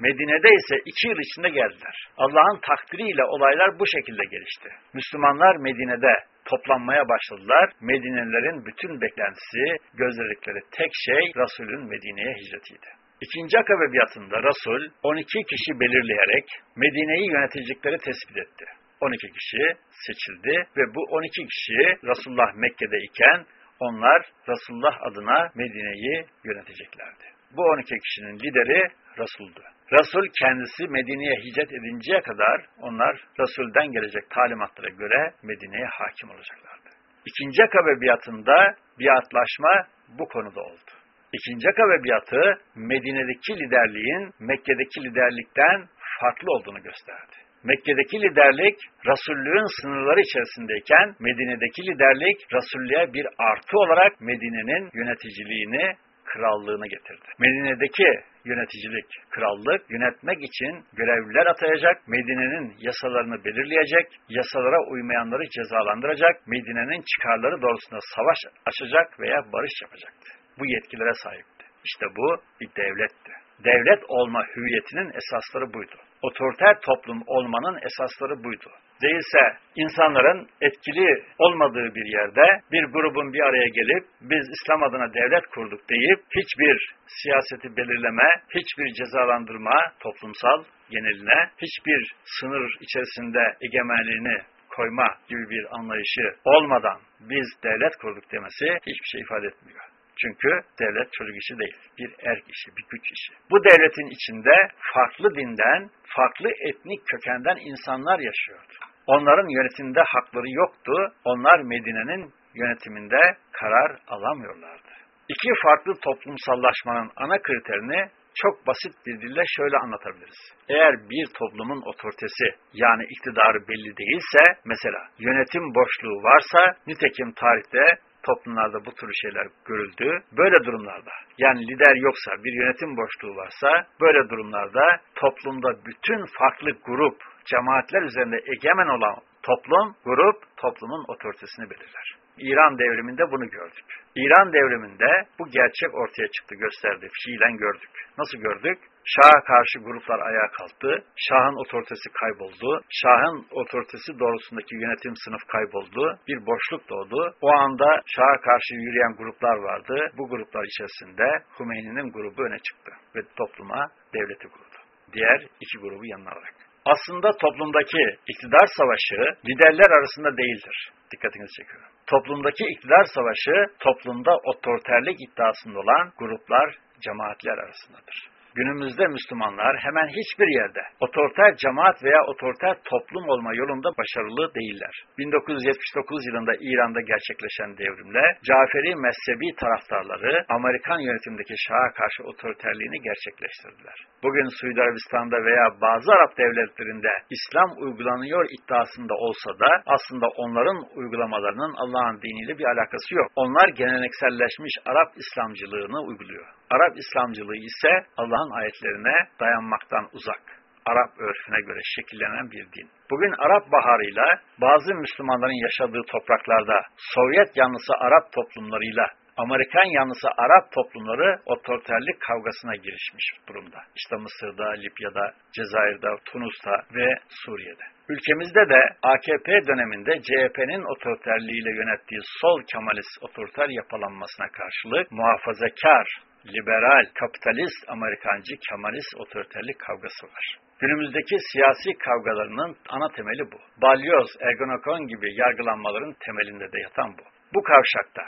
Medine'de ise 2 yıl içinde geldiler. Allah'ın takdiriyle olaylar bu şekilde gelişti. Müslümanlar Medine'de toplanmaya başladılar. Medinelilerin bütün beklentisi, gözledikleri tek şey Resul'ün Medine'ye hicretiydi. İkinci akabe biatında Resul 12 kişi belirleyerek Medine'yi yönetecekleri tespit etti. 12 kişi seçildi ve bu 12 kişi Resulullah Mekke'de iken onlar Resulullah adına Medine'yi yöneteceklerdi. Bu 12 kişinin lideri Resul'du. Resul kendisi Medine'ye hicret edinceye kadar onlar Resul'den gelecek talimatlara göre Medine'ye hakim olacaklardı. İkinci akabe biatında biatlaşma bu konuda oldu. İkinci akabe biatı Medine'deki liderliğin Mekke'deki liderlikten farklı olduğunu gösterdi. Mekke'deki liderlik Resullüğün sınırları içerisindeyken Medine'deki liderlik Resullüğe bir artı olarak Medine'nin yöneticiliğini, krallığını getirdi. Medine'deki yöneticilik, krallık yönetmek için görevliler atayacak, Medine'nin yasalarını belirleyecek, yasalara uymayanları cezalandıracak, Medine'nin çıkarları doğrusunda savaş açacak veya barış yapacaktı. Bu yetkilere sahipti. İşte bu bir devletti. Devlet olma hüviyetinin esasları buydu otoriter toplum olmanın esasları buydu. Değilse insanların etkili olmadığı bir yerde bir grubun bir araya gelip biz İslam adına devlet kurduk deyip hiçbir siyaseti belirleme, hiçbir cezalandırma toplumsal geneline, hiçbir sınır içerisinde egemenliğini koyma gibi bir anlayışı olmadan biz devlet kurduk demesi hiçbir şey ifade etmiyor. Çünkü devlet çocuk işi değil, bir erk işi, bir güç işi. Bu devletin içinde farklı dinden, farklı etnik kökenden insanlar yaşıyordu. Onların yönetiminde hakları yoktu. Onlar Medine'nin yönetiminde karar alamıyorlardı. İki farklı toplumsallaşmanın ana kriterini çok basit bir dille şöyle anlatabiliriz. Eğer bir toplumun otoritesi yani iktidarı belli değilse, mesela yönetim boşluğu varsa, nitekim tarihte toplumlarda bu tür şeyler görüldü. Böyle durumlarda yani lider yoksa, bir yönetim boşluğu varsa böyle durumlarda toplumda bütün farklı grup, cemaatler üzerinde egemen olan toplum, grup toplumun otoritesini belirler. İran devriminde bunu gördük. İran devriminde bu gerçek ortaya çıktı, gösterdi, fiilen gördük. Nasıl gördük? Şah'a karşı gruplar ayağa kalktı. Şah'ın otoritesi kayboldu. Şah'ın otoritesi doğrusundaki yönetim sınıf kayboldu. Bir boşluk doğdu. O anda Şah'a karşı yürüyen gruplar vardı. Bu gruplar içerisinde Hümeyni'nin grubu öne çıktı ve topluma devleti kurdu. Diğer iki grubu yanına alarak. Aslında toplumdaki iktidar savaşı liderler arasında değildir. Dikkatinizi çekiyorum. Toplumdaki iktidar savaşı toplumda otoriterlik iddiasında olan gruplar, cemaatler arasındadır. Günümüzde Müslümanlar hemen hiçbir yerde otoriter cemaat veya otoriter toplum olma yolunda başarılı değiller. 1979 yılında İran'da gerçekleşen devrimle Caferi mezhebi taraftarları Amerikan yönetimindeki Şah'a karşı otoriterliğini gerçekleştirdiler. Bugün Suudi Arabistan'da veya bazı Arap devletlerinde İslam uygulanıyor iddiasında olsa da aslında onların uygulamalarının Allah'ın diniyle bir alakası yok. Onlar gelenekselleşmiş Arap İslamcılığını uyguluyor. Arap İslamcılığı ise Allah'ın ayetlerine dayanmaktan uzak. Arap örfüne göre şekillenen bir din. Bugün Arap baharıyla bazı Müslümanların yaşadığı topraklarda Sovyet yanlısı Arap toplumlarıyla Amerikan yanlısı Arap toplumları otoriterlik kavgasına girişmiş durumda. İşte Mısır'da, Libya'da, Cezayir'de, Tunus'ta ve Suriye'de. Ülkemizde de AKP döneminde CHP'nin otoriterliğiyle yönettiği sol Kemalist otoriter yapılanmasına karşılık muhafazakar, liberal, kapitalist, Amerikancı, Kemalist otoriterlik kavgası var. Günümüzdeki siyasi kavgalarının ana temeli bu. Balyoz, Ergonokon gibi yargılanmaların temelinde de yatan bu. Bu kavşakta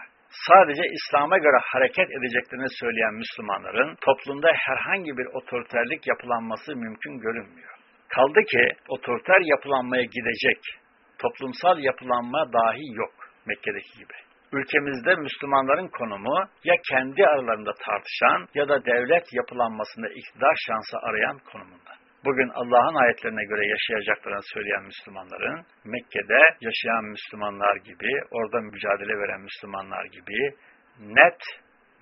sadece İslam'a göre hareket edeceklerini söyleyen Müslümanların toplumda herhangi bir otoriterlik yapılanması mümkün görünmüyor. Kaldı ki otoriter yapılanmaya gidecek toplumsal yapılanma dahi yok Mekke'deki gibi. Ülkemizde Müslümanların konumu ya kendi aralarında tartışan ya da devlet yapılanmasında iktidar şansı arayan konumunda. Bugün Allah'ın ayetlerine göre yaşayacaklarını söyleyen Müslümanların Mekke'de yaşayan Müslümanlar gibi, orada mücadele veren Müslümanlar gibi net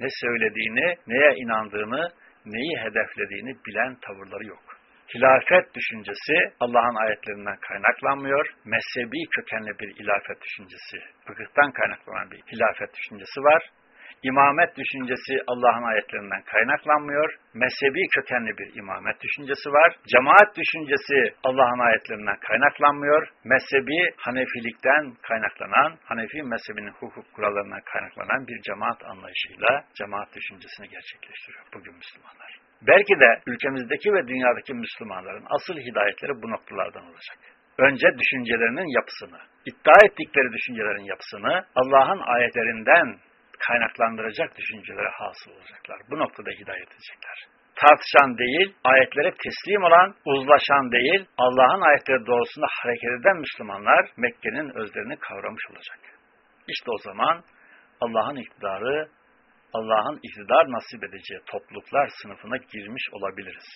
ne söylediğini, neye inandığını, neyi hedeflediğini bilen tavırları yok. Hilafet düşüncesi Allah'ın ayetlerinden kaynaklanmıyor. Mezhebi kökenli bir hilafet düşüncesi, fıkıhtan kaynaklanan bir hilafet düşüncesi var. İmamet düşüncesi Allah'ın ayetlerinden kaynaklanmıyor. Mezhebi kökenli bir imamet düşüncesi var. Cemaat düşüncesi Allah'ın ayetlerinden kaynaklanmıyor. Mezhebi Hanefilikten kaynaklanan, Hanefi mezhebinin hukuk kurallarından kaynaklanan bir cemaat anlayışıyla cemaat düşüncesini gerçekleştiriyor bugün Müslümanlar. Belki de ülkemizdeki ve dünyadaki Müslümanların asıl hidayetleri bu noktalardan olacak. Önce düşüncelerinin yapısını, iddia ettikleri düşüncelerin yapısını Allah'ın ayetlerinden kaynaklandıracak düşüncelere hasıl olacaklar. Bu noktada hidayet edecekler. Tartışan değil, ayetlere teslim olan, uzlaşan değil, Allah'ın ayetleri doğrusunda hareket eden Müslümanlar Mekke'nin özlerini kavramış olacak. İşte o zaman Allah'ın iktidarı, Allah'ın iktidar nasip edeceği topluluklar sınıfına girmiş olabiliriz.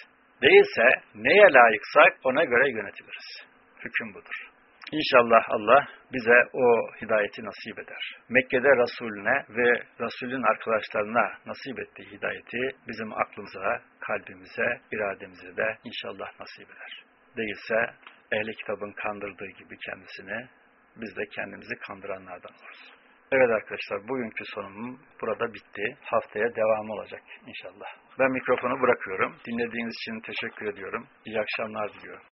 Değilse neye layıksak ona göre yönetiliriz. Hüküm budur. İnşallah Allah bize o hidayeti nasip eder. Mekke'de Resulüne ve Resulün arkadaşlarına nasip ettiği hidayeti bizim aklımıza, kalbimize, irademize de inşallah nasip eder. Değilse ehli kitabın kandırdığı gibi kendisini biz de kendimizi kandıranlardan oluruz. Evet arkadaşlar bugünkü sonumum burada bitti. Haftaya devam olacak inşallah. Ben mikrofonu bırakıyorum. Dinlediğiniz için teşekkür ediyorum. İyi akşamlar diliyorum.